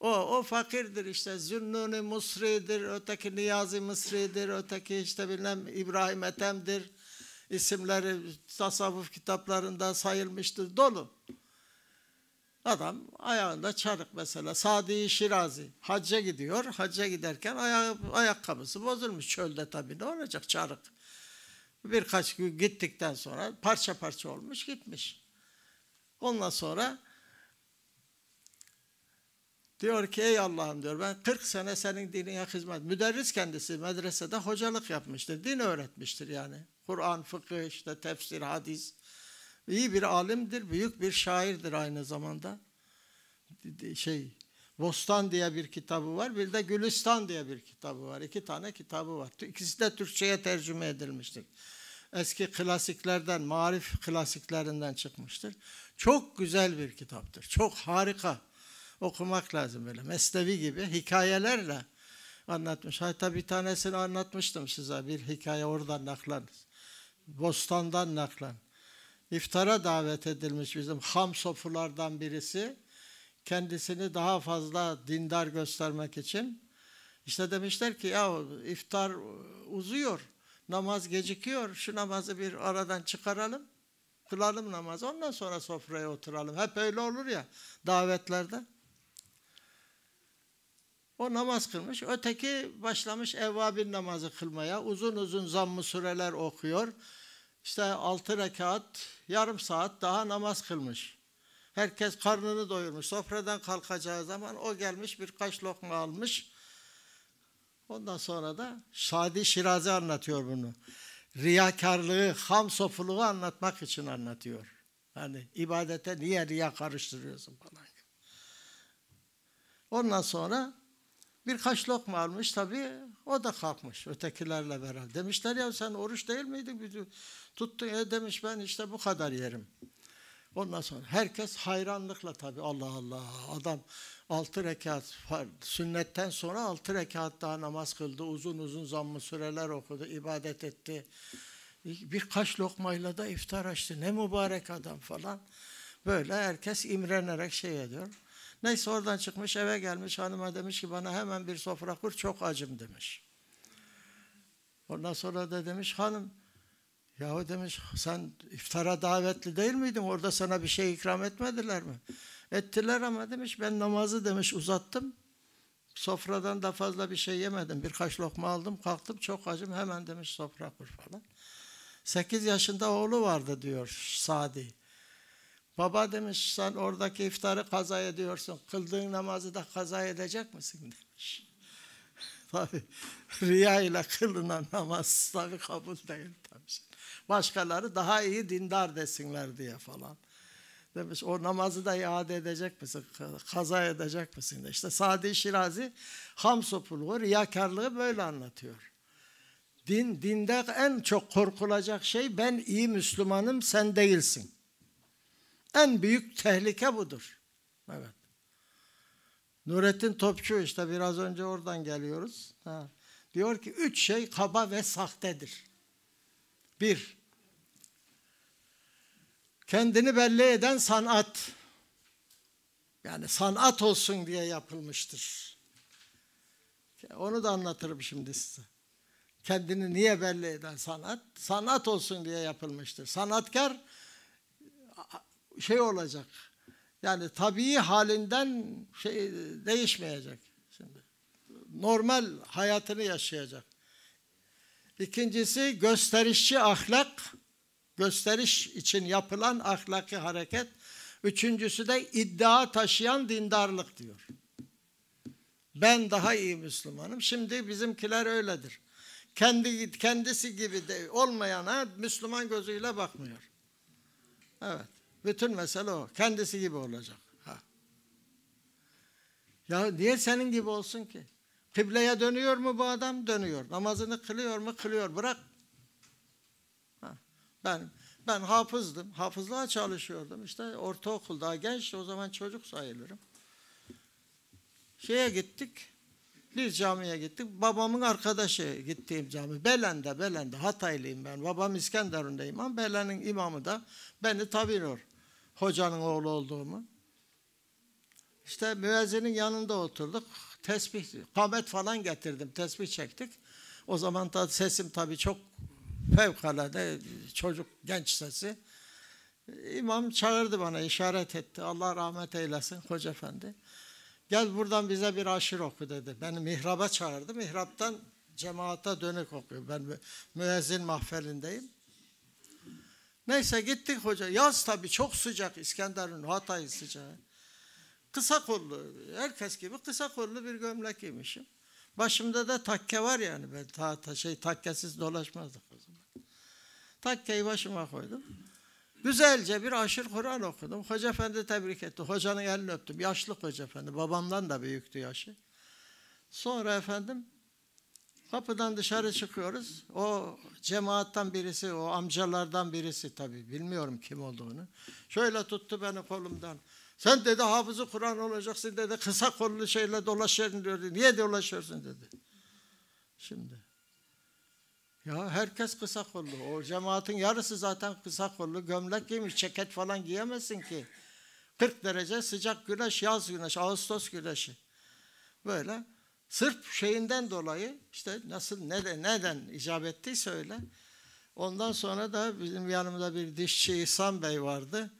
O, o fakirdir işte. Zünnuni Musri'dir, öteki Niyazi Mısri'dir, öteki işte bilmem İbrahim Ethem'dir. İsimleri tasavvuf kitaplarında sayılmıştır, dolu. Adam ayağında çarık mesela. Sadi Şirazi hacca gidiyor. Hacca giderken ayağı, ayakkabısı bozulmuş çölde tabii ne olacak çarık. Birkaç gün gittikten sonra parça parça olmuş gitmiş. Ondan sonra diyor ki ey Allah'ım diyor ben 40 sene senin dinine hizmet. Müderris kendisi medresede hocalık yapmıştır. Din öğretmiştir yani. Kur'an, fıkıh, işte tefsir, hadis. İyi bir alimdir, büyük bir şairdir aynı zamanda. Şey, Bostan diye bir kitabı var, bir de Gülistan diye bir kitabı var. İki tane kitabı var. İkisi de Türkçe'ye tercüme edilmiştir. Eski klasiklerden, marif klasiklerinden çıkmıştır. Çok güzel bir kitaptır. Çok harika. Okumak lazım böyle. Mesnevi gibi hikayelerle anlatmış. Hatta bir tanesini anlatmıştım size. Bir hikaye oradan naklan. Bostan'dan naklan. İftara davet edilmiş bizim ham sofulardan birisi. Kendisini daha fazla dindar göstermek için. İşte demişler ki ya iftar uzuyor. Namaz gecikiyor. Şu namazı bir aradan çıkaralım. Kılalım namazı. Ondan sonra sofraya oturalım. Hep öyle olur ya davetlerde. O namaz kılmış. Öteki başlamış evvabin namazı kılmaya. Uzun uzun zammı süreler okuyor. İşte altı rekat, yarım saat daha namaz kılmış. Herkes karnını doyurmuş. Sofradan kalkacağı zaman o gelmiş birkaç lokma almış. Ondan sonra da Sadi Şirazi anlatıyor bunu. Riyakarlığı, ham sofuluğu anlatmak için anlatıyor. Hani ibadete niye riya karıştırıyorsun falan. Ondan sonra birkaç lokma almış tabii o da kalkmış ötekilerle beraber. Demişler ya sen oruç değil miydin? Tuttun ya demiş ben işte bu kadar yerim. Ondan sonra herkes hayranlıkla tabii Allah Allah adam altı rekat sünnetten sonra altı rekat daha namaz kıldı. Uzun uzun zammı süreler okudu, ibadet etti. Birkaç lokmayla da iftar açtı. Ne mübarek adam falan. Böyle herkes imrenerek şey ediyor. Neyse oradan çıkmış eve gelmiş hanıma demiş ki bana hemen bir sofra kur çok acım demiş. Ondan sonra da demiş hanım yahu demiş sen iftara davetli değil miydin orada sana bir şey ikram etmediler mi? Ettiler ama demiş ben namazı demiş uzattım. Sofradan da fazla bir şey yemedim. Birkaç lokma aldım kalktım çok acım hemen demiş sofra kur falan. Sekiz yaşında oğlu vardı diyor Sadi. Baba demiş sen oradaki iftarı kaza ediyorsun. Kıldığın namazı da kaza edecek misin demiş. tabi riya ile kılınan namaz tabi kabul değil tabi. Başkaları daha iyi dindar desinler diye falan. Demiş o namazı da iade edecek misin? Kaza edecek misin? De. İşte Sadi Şirazi ham sopuluğu, riyakarlığı böyle anlatıyor. Din, dinde en çok korkulacak şey ben iyi Müslümanım sen değilsin. En büyük tehlike budur. Evet. Nurettin Topçu işte biraz önce oradan geliyoruz. Ha. Diyor ki üç şey kaba ve sahtedir. Bir, kendini belli eden sanat. Yani sanat olsun diye yapılmıştır. Onu da anlatırım şimdi size. Kendini niye belli eden sanat? Sanat olsun diye yapılmıştır. Sanatkar şey olacak. Yani tabii halinden şey değişmeyecek. Şimdi normal hayatını yaşayacak. İkincisi gösterişçi ahlak, gösteriş için yapılan ahlaki hareket. Üçüncüsü de iddia taşıyan dindarlık diyor. Ben daha iyi Müslümanım. Şimdi bizimkiler öyledir. Kendi kendisi gibi de olmayana Müslüman gözüyle bakmıyor. Evet. Bütün mesele o. Kendisi gibi olacak. Ha. Ya niye senin gibi olsun ki? Kıbleye dönüyor mu bu adam? Dönüyor. Namazını kılıyor mu? Kılıyor. Bırak. Ha. Ben ben hafızdım. Hafızlığa çalışıyordum. İşte ortaokul daha genç o zaman çocuk sayılırım. Şeye gittik. Bir camiye gittik. Babamın arkadaşı gittiğim cami. Belen'de, Belen'de. Hataylıyım ben. Babam İskenderun'da imam. Belen'in imamı da beni tanıyor hocanın oğlu olduğumu. İşte müezzinin yanında oturduk. Tesbih, kamet falan getirdim. Tesbih çektik. O zaman da sesim tabii çok fevkalade çocuk genç sesi. İmam çağırdı bana, işaret etti. Allah rahmet eylesin Hoca Efendi. Gel buradan bize bir aşır oku dedi. Beni mihraba çağırdı. Mihraptan cemaate dönük okuyor. Ben müezzin mahfelindeyim. Neyse gittik hoca. Yaz tabii çok sıcak İskenderun Hatay sıcağı. Kısa kollu, herkes gibi kısa kollu bir gömlek giymişim. Başımda da takke var yani ben ta, ta şey takkesiz dolaşmazdık o zaman. Takkeyi başıma koydum. Güzelce bir aşır Kur'an okudum. Hoca efendi tebrik etti. Hocanın elini öptüm. Yaşlı hoca efendi. Babamdan da büyüktü yaşı. Sonra efendim kapıdan dışarı çıkıyoruz. O cemaattan birisi, o amcalardan birisi tabii. Bilmiyorum kim olduğunu. Şöyle tuttu beni kolumdan. Sen dedi hafızı Kur'an olacaksın dedi. Kısa kollu şeyle dolaşıyorsun diyordu. Niye dolaşıyorsun dedi. Şimdi. Ya herkes kısa kollu. O cemaatin yarısı zaten kısa kollu. Gömlek giymiş, ceket falan giyemezsin ki. 40 derece sıcak güneş, yaz güneş, Ağustos güneşi. Böyle. Sırf şeyinden dolayı işte nasıl neden, neden icap ettiyse öyle. Ondan sonra da bizim yanımda bir dişçi İhsan Bey vardı.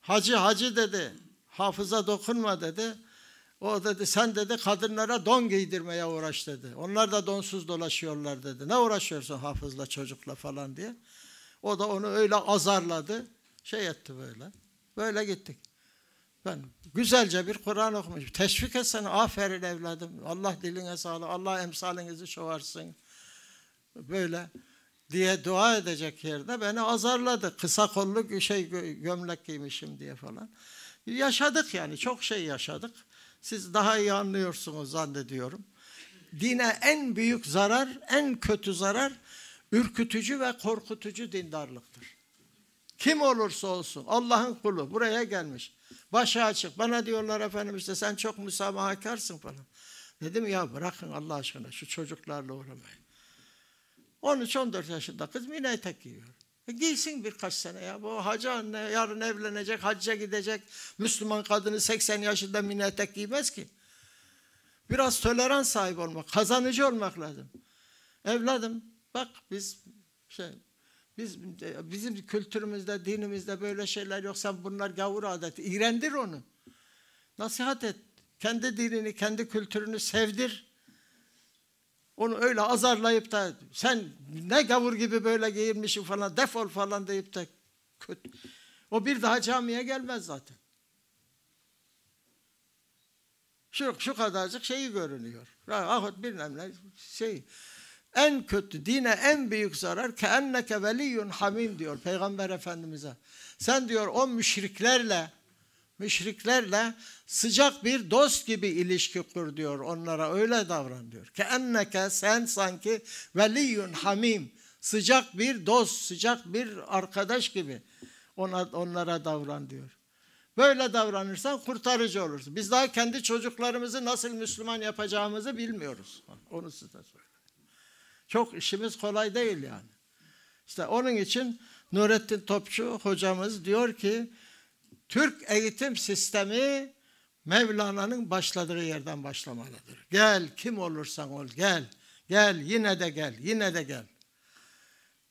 Hacı hacı dedi. Hafıza dokunma dedi. O dedi sen dedi kadınlara don giydirmeye uğraş dedi. Onlar da donsuz dolaşıyorlar dedi. Ne uğraşıyorsun hafızla çocukla falan diye. O da onu öyle azarladı. Şey etti böyle. Böyle gittik. Ben güzelce bir Kur'an okumuşum. Teşvik etsene. Aferin evladım. Allah diline sağlık. Allah emsalinizi çoğarsın. Böyle diye dua edecek yerde beni azarladı. Kısa kollu şey gömlek giymişim diye falan. Yaşadık yani çok şey yaşadık. Siz daha iyi anlıyorsunuz zannediyorum. Dine en büyük zarar, en kötü zarar ürkütücü ve korkutucu dindarlıktır. Kim olursa olsun Allah'ın kulu buraya gelmiş. Başı açık. Bana diyorlar efendim işte sen çok müsamahakarsın falan. Dedim ya bırakın Allah aşkına şu çocuklarla uğramayın. 13-14 yaşında kız mini etek giyiyor. E giysin birkaç sene ya. Bu hacı anne yarın evlenecek, hacca gidecek. Müslüman kadını 80 yaşında mini etek giymez ki. Biraz tolerans sahibi olmak, kazanıcı olmak lazım. Evladım bak biz şey biz bizim kültürümüzde, dinimizde böyle şeyler yoksa bunlar gavur adeti. İğrendir onu. Nasihat et. Kendi dinini, kendi kültürünü sevdir. Onu öyle azarlayıp da sen ne gavur gibi böyle giyinmişsin falan defol falan deyip de kötü. O bir daha camiye gelmez zaten. Şu, şu kadarcık şeyi görünüyor. Ahut bilmem ne şey. En kötü dine en büyük zarar ke enneke veliyyun hamim diyor Peygamber Efendimiz'e. Sen diyor o müşriklerle müşriklerle sıcak bir dost gibi ilişki kur diyor onlara öyle davran diyor. Ke enneke sen sanki veliyyun hamim sıcak bir dost sıcak bir arkadaş gibi ona, onlara davran diyor. Böyle davranırsan kurtarıcı olursun. Biz daha kendi çocuklarımızı nasıl Müslüman yapacağımızı bilmiyoruz. Onu size söyleyeyim. Çok işimiz kolay değil yani. İşte onun için Nurettin Topçu hocamız diyor ki Türk eğitim sistemi Mevlana'nın başladığı yerden başlamalıdır. Gel kim olursan ol gel. Gel yine de gel yine de gel.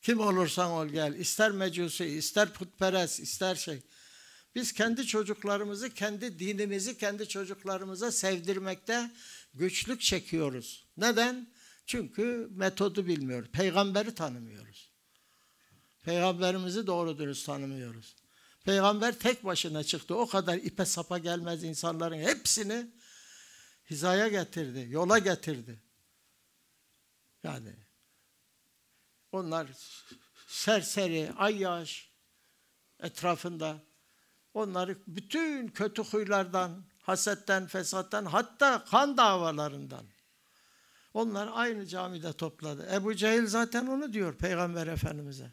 Kim olursan ol gel. İster mecusi, ister putperest, ister şey. Biz kendi çocuklarımızı, kendi dinimizi kendi çocuklarımıza sevdirmekte güçlük çekiyoruz. Neden? Çünkü metodu bilmiyoruz. Peygamberi tanımıyoruz. Peygamberimizi doğru dürüst tanımıyoruz. Peygamber tek başına çıktı. O kadar ipe sapa gelmez insanların hepsini hizaya getirdi, yola getirdi. Yani onlar serseri, ayyaş etrafında onları bütün kötü huylardan, hasetten, fesattan hatta kan davalarından onlar aynı camide topladı. Ebu Cehil zaten onu diyor Peygamber Efendimiz'e.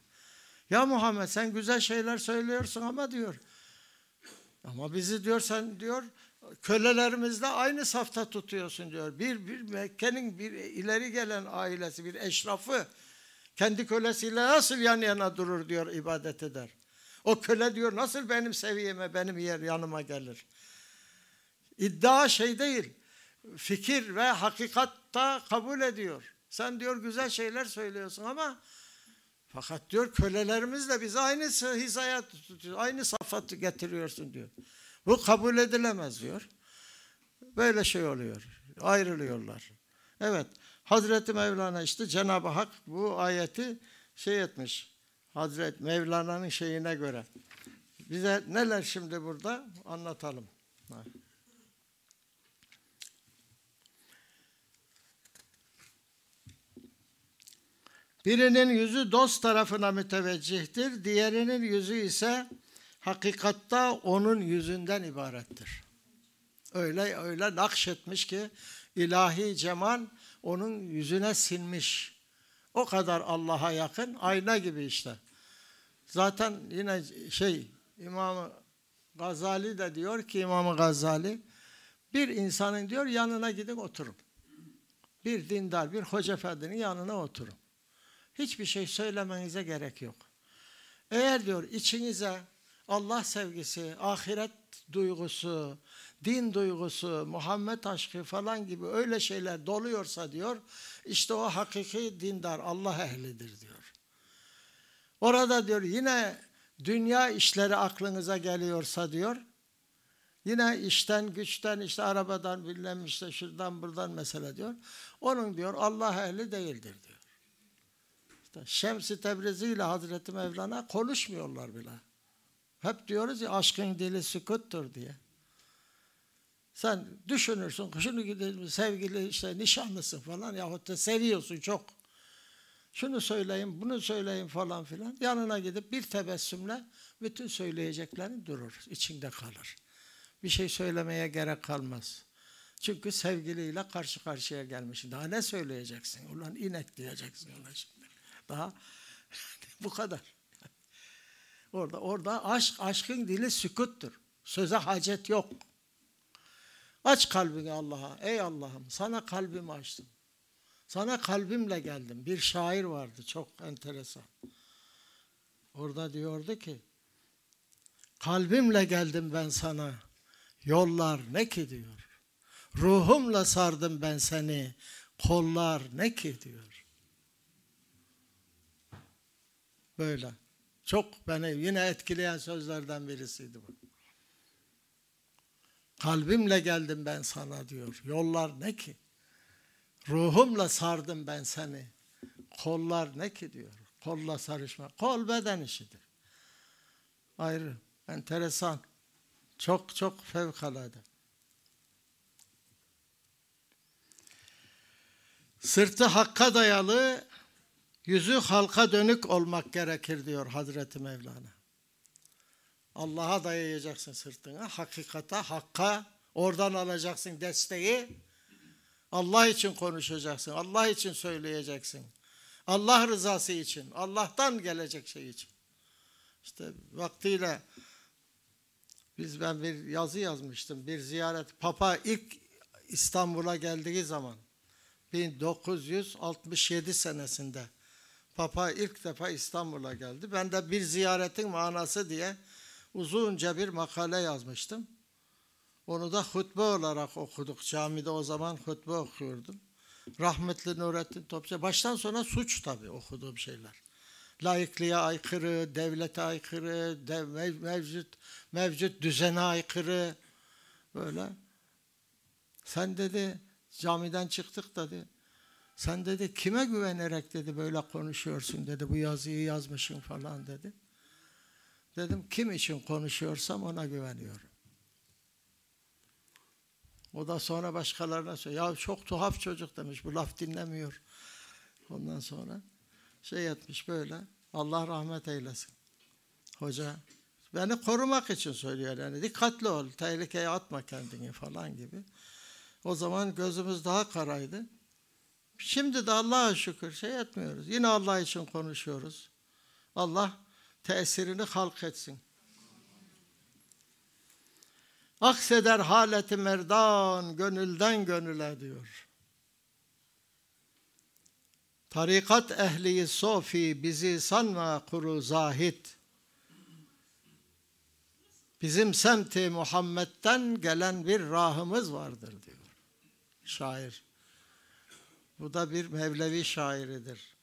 Ya Muhammed sen güzel şeyler söylüyorsun ama diyor. Ama bizi diyor sen diyor kölelerimizle aynı safta tutuyorsun diyor. Bir, bir Mekke'nin bir ileri gelen ailesi, bir eşrafı kendi kölesiyle nasıl yan yana durur diyor ibadet eder. O köle diyor nasıl benim seviyeme, benim yer yanıma gelir. İddia şey değil. Fikir ve hakikatta kabul ediyor. Sen diyor güzel şeyler söylüyorsun ama fakat diyor kölelerimizle bizi aynı hizaya tutuyor, aynı safatı getiriyorsun diyor. Bu kabul edilemez diyor. Böyle şey oluyor. Ayrılıyorlar. Evet. Hazreti Mevlana işte Cenab-ı Hak bu ayeti şey etmiş. Hazret Mevlana'nın şeyine göre. Bize neler şimdi burada anlatalım. Birinin yüzü dost tarafına müteveccihtir, diğerinin yüzü ise hakikatta onun yüzünden ibarettir. Öyle öyle nakşetmiş ki ilahi cemal onun yüzüne sinmiş. O kadar Allah'a yakın, ayna gibi işte. Zaten yine şey İmam Gazali de diyor ki İmam Gazali bir insanın diyor yanına gidin oturun. Bir dindar, bir hoca efendinin yanına oturun. Hiçbir şey söylemenize gerek yok. Eğer diyor içinize Allah sevgisi, ahiret duygusu, din duygusu, Muhammed aşkı falan gibi öyle şeyler doluyorsa diyor, işte o hakiki dindar, Allah ehlidir diyor. Orada diyor yine dünya işleri aklınıza geliyorsa diyor, yine işten, güçten, işte arabadan, bilmem işte şuradan buradan mesela diyor, onun diyor Allah ehli değildir diyor. İşte Şems-i Tebrizi ile Hazreti Mevlana konuşmuyorlar bile. Hep diyoruz ya aşkın dili sükuttur diye. Sen düşünürsün, şunu gidelim sevgili işte nişanlısın falan yahut da seviyorsun çok. Şunu söyleyeyim, bunu söyleyeyim falan filan. Yanına gidip bir tebessümle bütün söyleyeceklerin durur, içinde kalır. Bir şey söylemeye gerek kalmaz. Çünkü sevgiliyle karşı karşıya gelmişsin. Daha ne söyleyeceksin? Ulan inek diyeceksin ona şimdi. Daha bu kadar. Orada orada aşk aşkın dili sükuttur. Söze hacet yok. Aç kalbini Allah'a. Ey Allah'ım sana kalbimi açtım. Sana kalbimle geldim. Bir şair vardı çok enteresan. Orada diyordu ki kalbimle geldim ben sana. Yollar ne ki diyor. Ruhumla sardım ben seni. Kollar ne ki diyor. Böyle. Çok beni yine etkileyen sözlerden birisiydi bu. Kalbimle geldim ben sana diyor. Yollar ne ki? Ruhumla sardım ben seni. Kollar ne ki diyor. Kolla sarışma. Kol beden işidir. Ayrı. Enteresan. Çok çok fevkalade. Sırtı hakka dayalı, yüzü halka dönük olmak gerekir diyor Hazreti Mevlana. Allah'a dayayacaksın sırtını, hakikata, hakka, oradan alacaksın desteği. Allah için konuşacaksın, Allah için söyleyeceksin. Allah rızası için, Allah'tan gelecek şey için. İşte vaktiyle biz ben bir yazı yazmıştım. Bir ziyaret Papa ilk İstanbul'a geldiği zaman 1967 senesinde Papa ilk defa İstanbul'a geldi. Ben de bir ziyaretin manası diye uzunca bir makale yazmıştım. Onu da hutbe olarak okuduk. Camide o zaman hutbe okuyordum. Rahmetli Nurettin Topçu. Baştan sona suç tabii okuduğum şeyler. Laikliğe aykırı, devlete aykırı, dev, mevcut mevcut düzene aykırı böyle. Sen dedi camiden çıktık dedi. Sen dedi kime güvenerek dedi böyle konuşuyorsun dedi bu yazıyı yazmışsın falan dedi. Dedim kim için konuşuyorsam ona güveniyorum. O da sonra başkalarına söylüyor. Ya çok tuhaf çocuk demiş. Bu laf dinlemiyor. Ondan sonra şey etmiş böyle. Allah rahmet eylesin. Hoca beni korumak için söylüyor yani. Dikkatli ol. Tehlikeye atma kendini falan gibi. O zaman gözümüz daha karaydı. Şimdi de Allah'a şükür şey etmiyoruz. Yine Allah için konuşuyoruz. Allah tesirini halk etsin. Akseder haleti merdan gönülden gönüle diyor. Tarikat ehli sofi bizi sanma kuru zahit. Bizim semti Muhammed'den gelen bir rahımız vardır diyor. Şair. Bu da bir Mevlevi şairidir.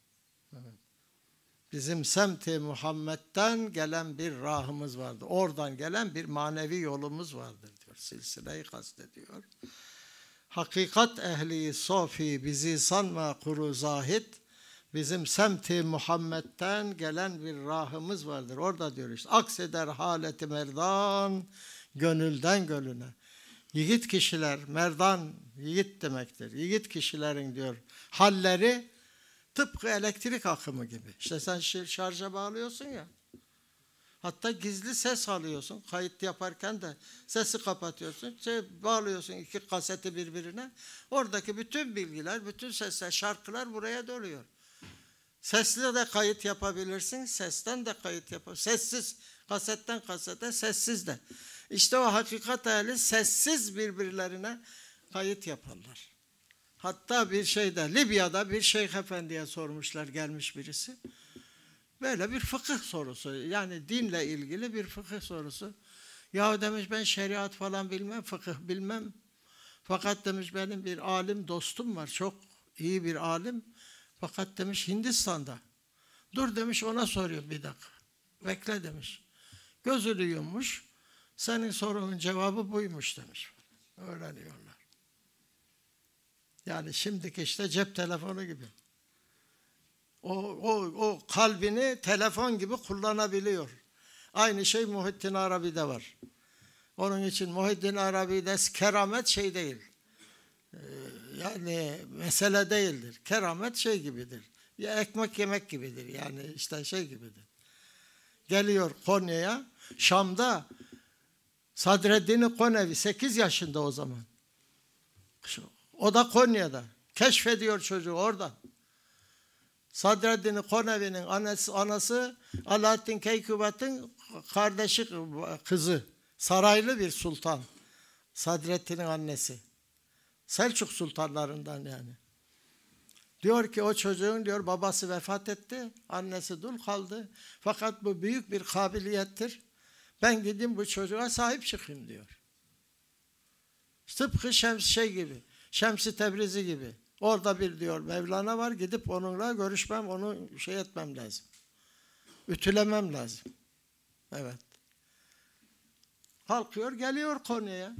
Evet. Bizim semti Muhammed'den gelen bir rahımız vardır. Oradan gelen bir manevi yolumuz vardır diyor. Silsileyi kastediyor. Hakikat ehli sofi bizi sanma kuru zahit. bizim semti Muhammed'den gelen bir rahımız vardır. Orada diyor işte akseder haleti merdan gönülden gönüle. Yiğit kişiler, merdan yiğit demektir. Yiğit kişilerin diyor halleri tıpkı elektrik akımı gibi. İşte sen şarja bağlıyorsun ya. Hatta gizli ses alıyorsun. Kayıt yaparken de sesi kapatıyorsun. Şey, bağlıyorsun iki kaseti birbirine. Oradaki bütün bilgiler, bütün sesler, şarkılar buraya doluyor. Sesli de kayıt yapabilirsin, sesten de kayıt yapabilirsin. Sessiz, kasetten kasete, sessiz de. İşte o hakikat ehli sessiz birbirlerine kayıt yaparlar. Hatta bir şeyde Libya'da bir şeyh efendiye sormuşlar gelmiş birisi. Böyle bir fıkıh sorusu yani dinle ilgili bir fıkıh sorusu. Ya demiş ben şeriat falan bilmem, fıkıh bilmem. Fakat demiş benim bir alim dostum var, çok iyi bir alim. Fakat demiş Hindistan'da. Dur demiş ona soruyor bir dakika. Bekle demiş. Gözünü yummuş. Senin sorunun cevabı buymuş demiş. Öğreniyorlar. Yani şimdiki işte cep telefonu gibi. O, o, o kalbini telefon gibi kullanabiliyor. Aynı şey Muhittin Arabi'de var. Onun için Muhittin Arabi'de keramet şey değil. Ee, yani mesele değildir. Keramet şey gibidir. Ya ekmek yemek gibidir. Yani işte şey gibidir. Geliyor Konya'ya. Şam'da Sadreddin Konevi 8 yaşında o zaman. O da Konya'da. Keşfediyor çocuğu orada. Sadreddin Konevi'nin anası, anası Alaaddin Keykubat'ın kardeşi kızı. Saraylı bir sultan. Sadreddin'in annesi. Selçuk sultanlarından yani. Diyor ki o çocuğun diyor babası vefat etti, annesi dul kaldı. Fakat bu büyük bir kabiliyettir. Ben gideyim bu çocuğa sahip çıkayım diyor. Tıpkı Şems şey gibi, Şemsi Tebrizi gibi. Orada bir diyor Mevlana var gidip onunla görüşmem, onu şey etmem lazım. Ütülemem lazım. Evet. Kalkıyor geliyor konuya.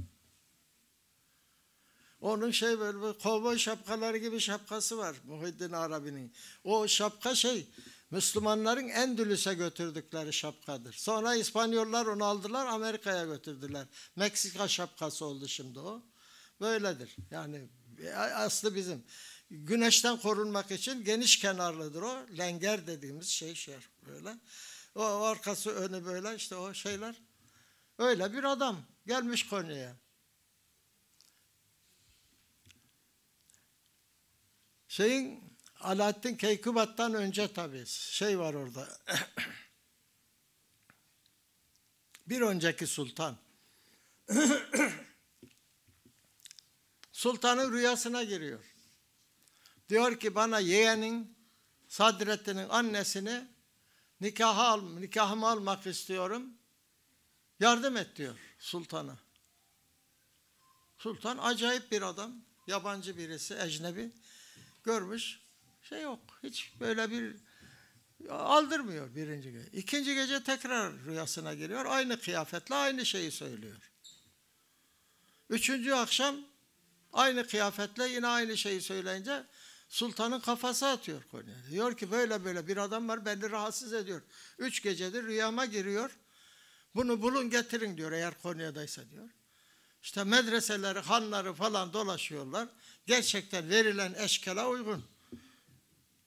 Onun şey böyle bir kovboy şapkaları gibi şapkası var Muhyiddin Arabi'nin. O şapka şey Müslümanların Endülüs'e götürdükleri şapkadır. Sonra İspanyollar onu aldılar Amerika'ya götürdüler. Meksika şapkası oldu şimdi o. Böyledir. Yani aslı bizim. Güneşten korunmak için geniş kenarlıdır o. Lenger dediğimiz şey şey böyle. O arkası önü böyle işte o şeyler. Öyle bir adam gelmiş Konya'ya. Şeyin Alaaddin Keykubat'tan önce tabii şey var orada. bir önceki sultan. Sultanın rüyasına giriyor. Diyor ki bana yeğenin Sadrettin'in annesini nikaha al, nikahımı almak istiyorum. Yardım et diyor sultana. Sultan acayip bir adam. Yabancı birisi, ecnebi. Görmüş. Şey yok. Hiç böyle bir aldırmıyor birinci gece. İkinci gece tekrar rüyasına giriyor. Aynı kıyafetle aynı şeyi söylüyor. Üçüncü akşam aynı kıyafetle yine aynı şeyi söyleyince sultanın kafası atıyor konuya. Diyor ki böyle böyle bir adam var beni rahatsız ediyor. Üç gecedir rüyama giriyor. Bunu bulun getirin diyor eğer Konya'daysa diyor. İşte medreseleri, hanları falan dolaşıyorlar. Gerçekten verilen eşkela uygun.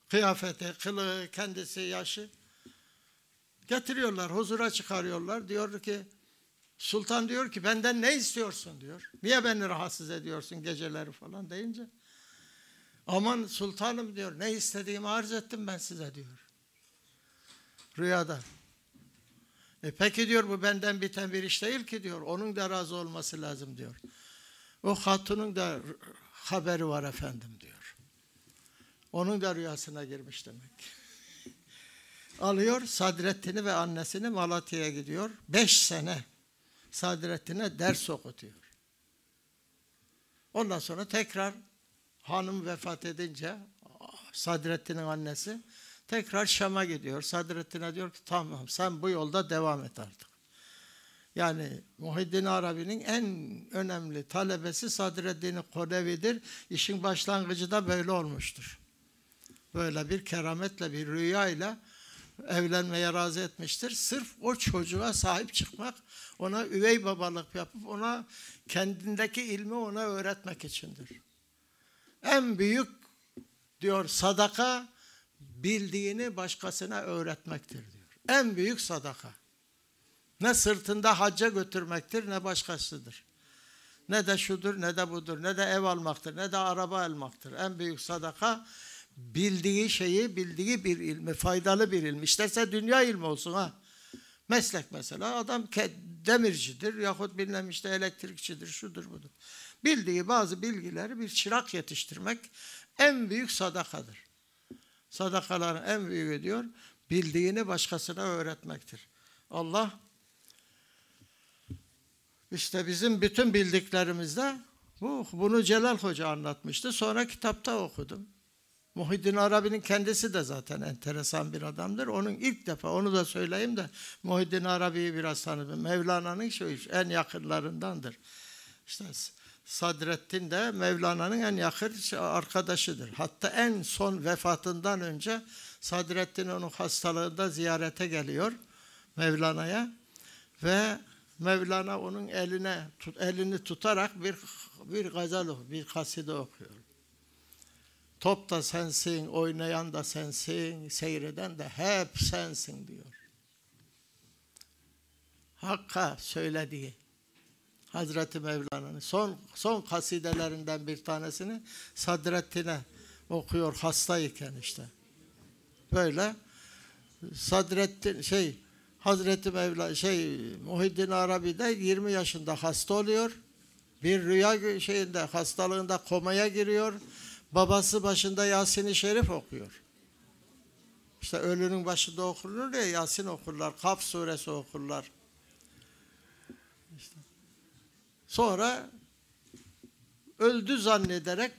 Kıyafeti, kılığı, kendisi, yaşı. Getiriyorlar, huzura çıkarıyorlar. Diyor ki, sultan diyor ki benden ne istiyorsun diyor. Niye beni rahatsız ediyorsun geceleri falan deyince. Aman sultanım diyor ne istediğimi arz ettim ben size diyor. Rüyada. E peki diyor bu benden biten bir iş değil ki diyor. Onun da razı olması lazım diyor. O hatunun da haberi var efendim diyor. Onun da rüyasına girmiş demek. Alıyor Sadrettin'i ve annesini Malatya'ya gidiyor. Beş sene Sadrettin'e ders okutuyor. Ondan sonra tekrar hanım vefat edince Sadrettin'in annesi tekrar Şam'a gidiyor. Sadrettin'e diyor ki tamam sen bu yolda devam et artık. Yani Muhiddin Arabi'nin en önemli talebesi Sadreddin Konevi'dir. İşin başlangıcı da böyle olmuştur. böyle bir kerametle bir rüyayla evlenmeye razı etmiştir. Sırf o çocuğa sahip çıkmak, ona üvey babalık yapıp ona kendindeki ilmi ona öğretmek içindir. En büyük diyor sadaka bildiğini başkasına öğretmektir diyor. En büyük sadaka. Ne sırtında hacca götürmektir ne başkasıdır. Ne de şudur ne de budur ne de ev almaktır ne de araba almaktır. En büyük sadaka bildiği şeyi bildiği bir ilmi faydalı bir ilmi. İsterse dünya ilmi olsun ha. Meslek mesela adam demircidir yahut bilmem işte elektrikçidir şudur budur. Bildiği bazı bilgileri bir çırak yetiştirmek en büyük sadakadır. Sadakaların en büyüğü diyor bildiğini başkasına öğretmektir. Allah işte bizim bütün bildiklerimizde bu bunu Celal Hoca anlatmıştı. Sonra kitapta okudum. Muhyiddin Arabi'nin kendisi de zaten enteresan bir adamdır. Onun ilk defa onu da söyleyeyim de Muhyiddin Arabi'yi biraz tanıdım. Mevlana'nın şu en yakınlarındandır. İşte Sadrettin de Mevlana'nın en yakın arkadaşıdır. Hatta en son vefatından önce Sadrettin onun hastalığında ziyarete geliyor Mevlana'ya ve Mevlana onun eline elini tutarak bir bir gazel bir kaside okuyor. Top da sensin, oynayan da sensin, seyreden de hep sensin diyor. Hakka söylediği Hazreti Mevlana'nın son son kasidelerinden bir tanesini Sadrettin'e okuyor hastayken işte. Böyle Sadrettin şey Hazreti Mevla şey Muhiddin Arabi de 20 yaşında hasta oluyor. Bir rüya şeyinde hastalığında komaya giriyor. Babası başında Yasin-i Şerif okuyor. İşte ölünün başında okunur ya Yasin okurlar, Kaf suresi okurlar. İşte. Sonra öldü zannederek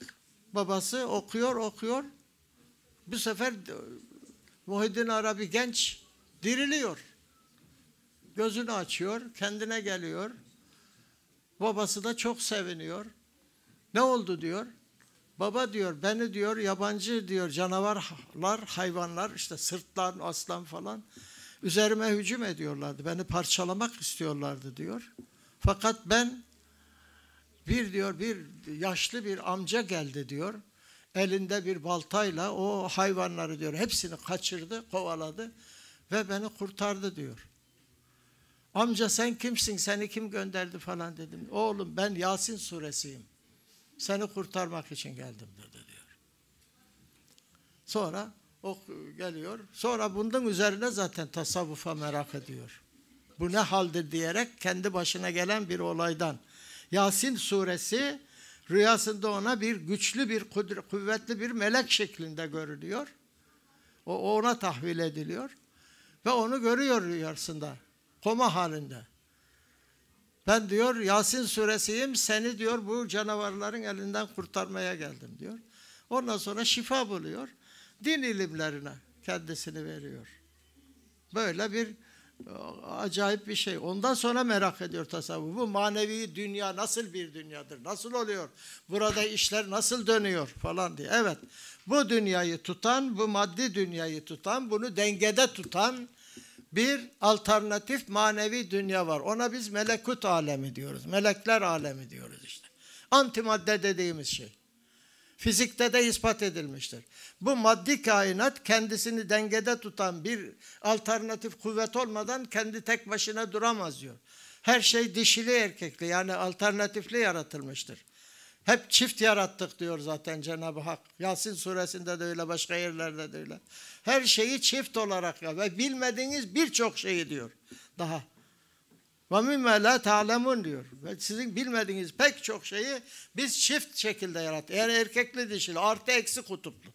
babası okuyor okuyor. Bu sefer Muhiddin Arabi genç diriliyor. Gözünü açıyor, kendine geliyor. Babası da çok seviniyor. Ne oldu diyor. Baba diyor beni diyor yabancı diyor canavarlar, hayvanlar işte sırtlan, aslan falan üzerime hücum ediyorlardı. Beni parçalamak istiyorlardı diyor. Fakat ben bir diyor bir yaşlı bir amca geldi diyor. Elinde bir baltayla o hayvanları diyor hepsini kaçırdı, kovaladı ve beni kurtardı diyor. Amca sen kimsin, seni kim gönderdi falan dedim. Oğlum ben Yasin suresiyim. Seni kurtarmak için geldim dedi diyor. Sonra o geliyor. Sonra bunun üzerine zaten tasavvufa merak ediyor. Bu ne haldir diyerek kendi başına gelen bir olaydan. Yasin suresi rüyasında ona bir güçlü bir kuvvetli bir melek şeklinde görülüyor. O ona tahvil ediliyor ve onu görüyor rüyasında koma halinde. Ben diyor Yasin suresiyim seni diyor bu canavarların elinden kurtarmaya geldim diyor. Ondan sonra şifa buluyor. Din ilimlerine kendisini veriyor. Böyle bir acayip bir şey. Ondan sonra merak ediyor tasavvuf. Bu manevi dünya nasıl bir dünyadır? Nasıl oluyor? Burada işler nasıl dönüyor falan diye. Evet. Bu dünyayı tutan, bu maddi dünyayı tutan, bunu dengede tutan bir alternatif manevi dünya var. Ona biz melekut alemi diyoruz. Melekler alemi diyoruz işte. Antimadde dediğimiz şey. Fizikte de ispat edilmiştir. Bu maddi kainat kendisini dengede tutan bir alternatif kuvvet olmadan kendi tek başına duramaz diyor. Her şey dişili erkekli yani alternatifli yaratılmıştır. Hep çift yarattık diyor zaten Cenab-ı Hak. Yasin suresinde de öyle, başka yerlerde de öyle. Her şeyi çift olarak ve bilmediğiniz birçok şeyi diyor daha. Ve mimme la ta'lemun diyor. Ve sizin bilmediğiniz pek çok şeyi biz çift şekilde yarattık. Eğer erkekli dişili, artı eksi kutuplu.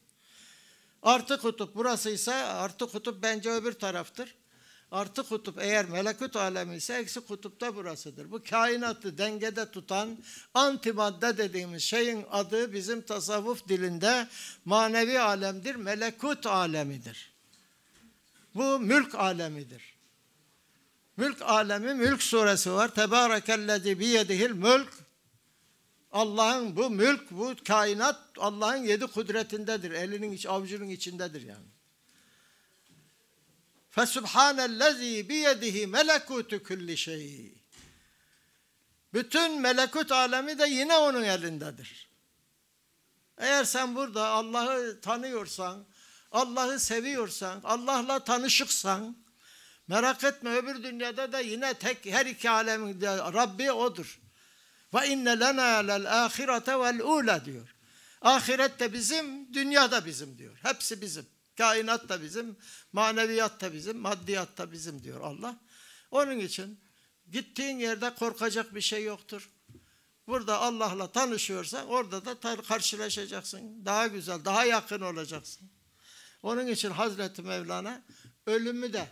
Artı kutup burasıysa artı kutup bence öbür taraftır. Artı kutup eğer melekut alemi ise eksi kutup da burasıdır. Bu kainatı dengede tutan antimadde dediğimiz şeyin adı bizim tasavvuf dilinde manevi alemdir, melekut alemidir. Bu mülk alemidir. Mülk alemi, mülk suresi var. Tebarekellezi biyedihil mülk. Allah'ın bu mülk, bu kainat Allah'ın yedi kudretindedir. Elinin iç, avucunun içindedir yani. Fesubhanellezi biyedihi melekutu kulli şey. Bütün melekut alemi de yine onun elindedir. Eğer sen burada Allah'ı tanıyorsan, Allah'ı seviyorsan, Allah'la tanışıksan, merak etme öbür dünyada da yine tek her iki alemin de Rabbi odur. Ve inne lena lel ahirete vel ula diyor. Ahiret bizim, dünya da bizim diyor. Hepsi bizim. Kainat da bizim, maneviyat da bizim, maddiyat da bizim diyor Allah. Onun için gittiğin yerde korkacak bir şey yoktur. Burada Allah'la tanışıyorsan orada da karşılaşacaksın. Daha güzel, daha yakın olacaksın. Onun için Hazreti Mevlana ölümü de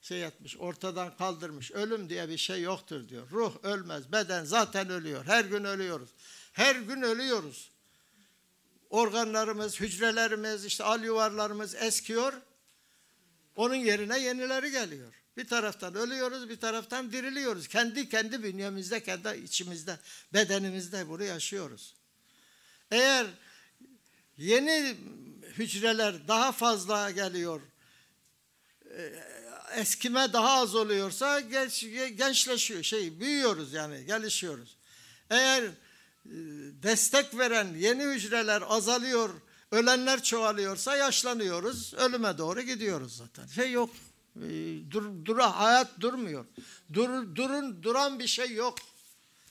şey etmiş, ortadan kaldırmış. Ölüm diye bir şey yoktur diyor. Ruh ölmez, beden zaten ölüyor. Her gün ölüyoruz. Her gün ölüyoruz. Organlarımız, hücrelerimiz, işte al yuvarlarımız eskiyor. Onun yerine yenileri geliyor. Bir taraftan ölüyoruz, bir taraftan diriliyoruz. Kendi kendi bünyemizde, kendi içimizde, bedenimizde bunu yaşıyoruz. Eğer yeni hücreler daha fazla geliyor, eskime daha az oluyorsa genç, gençleşiyor, şey büyüyoruz yani, gelişiyoruz. Eğer destek veren yeni hücreler azalıyor, ölenler çoğalıyorsa yaşlanıyoruz, ölüme doğru gidiyoruz zaten. Şey yok, dur, dur, hayat durmuyor. Dur, durun, duran bir şey yok.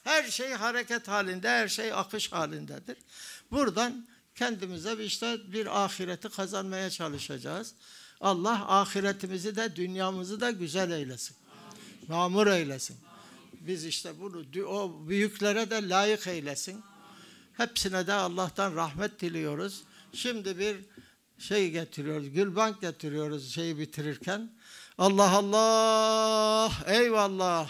Her şey hareket halinde, her şey akış halindedir. Buradan kendimize işte bir ahireti kazanmaya çalışacağız. Allah ahiretimizi de dünyamızı da güzel eylesin. Mamur eylesin. Biz işte bunu o büyüklere de layık eylesin. Hepsine de Allah'tan rahmet diliyoruz. Şimdi bir şey getiriyoruz, gülbank getiriyoruz şeyi bitirirken. Allah Allah, eyvallah.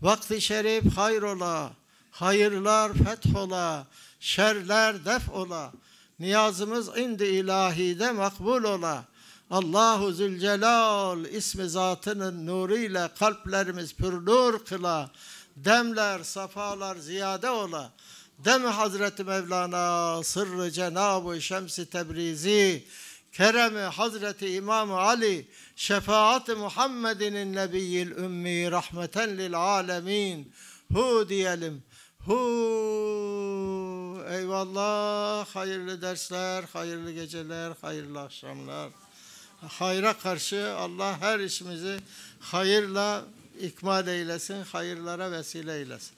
Vakti şerif hayrola, hayırlar fethola, şerler def ola. Niyazımız indi ilahide makbul ola. Allahu Zülcelal ismi zatının nuruyla kalplerimiz pürnur kıla. Demler, safalar ziyade ola. Dem Hazreti Mevlana sırrı Cenab-ı Şems-i Tebrizi. Keremi Hazreti İmam Ali şefaat Muhammed'in nebiyyil ümmi rahmeten lil alemin. Hu diyelim. Hu. Eyvallah. Hayırlı dersler hayırlı geceler hayırlı akşamlar hayra karşı Allah her işimizi hayırla ikmal eylesin hayırlara vesile eylesin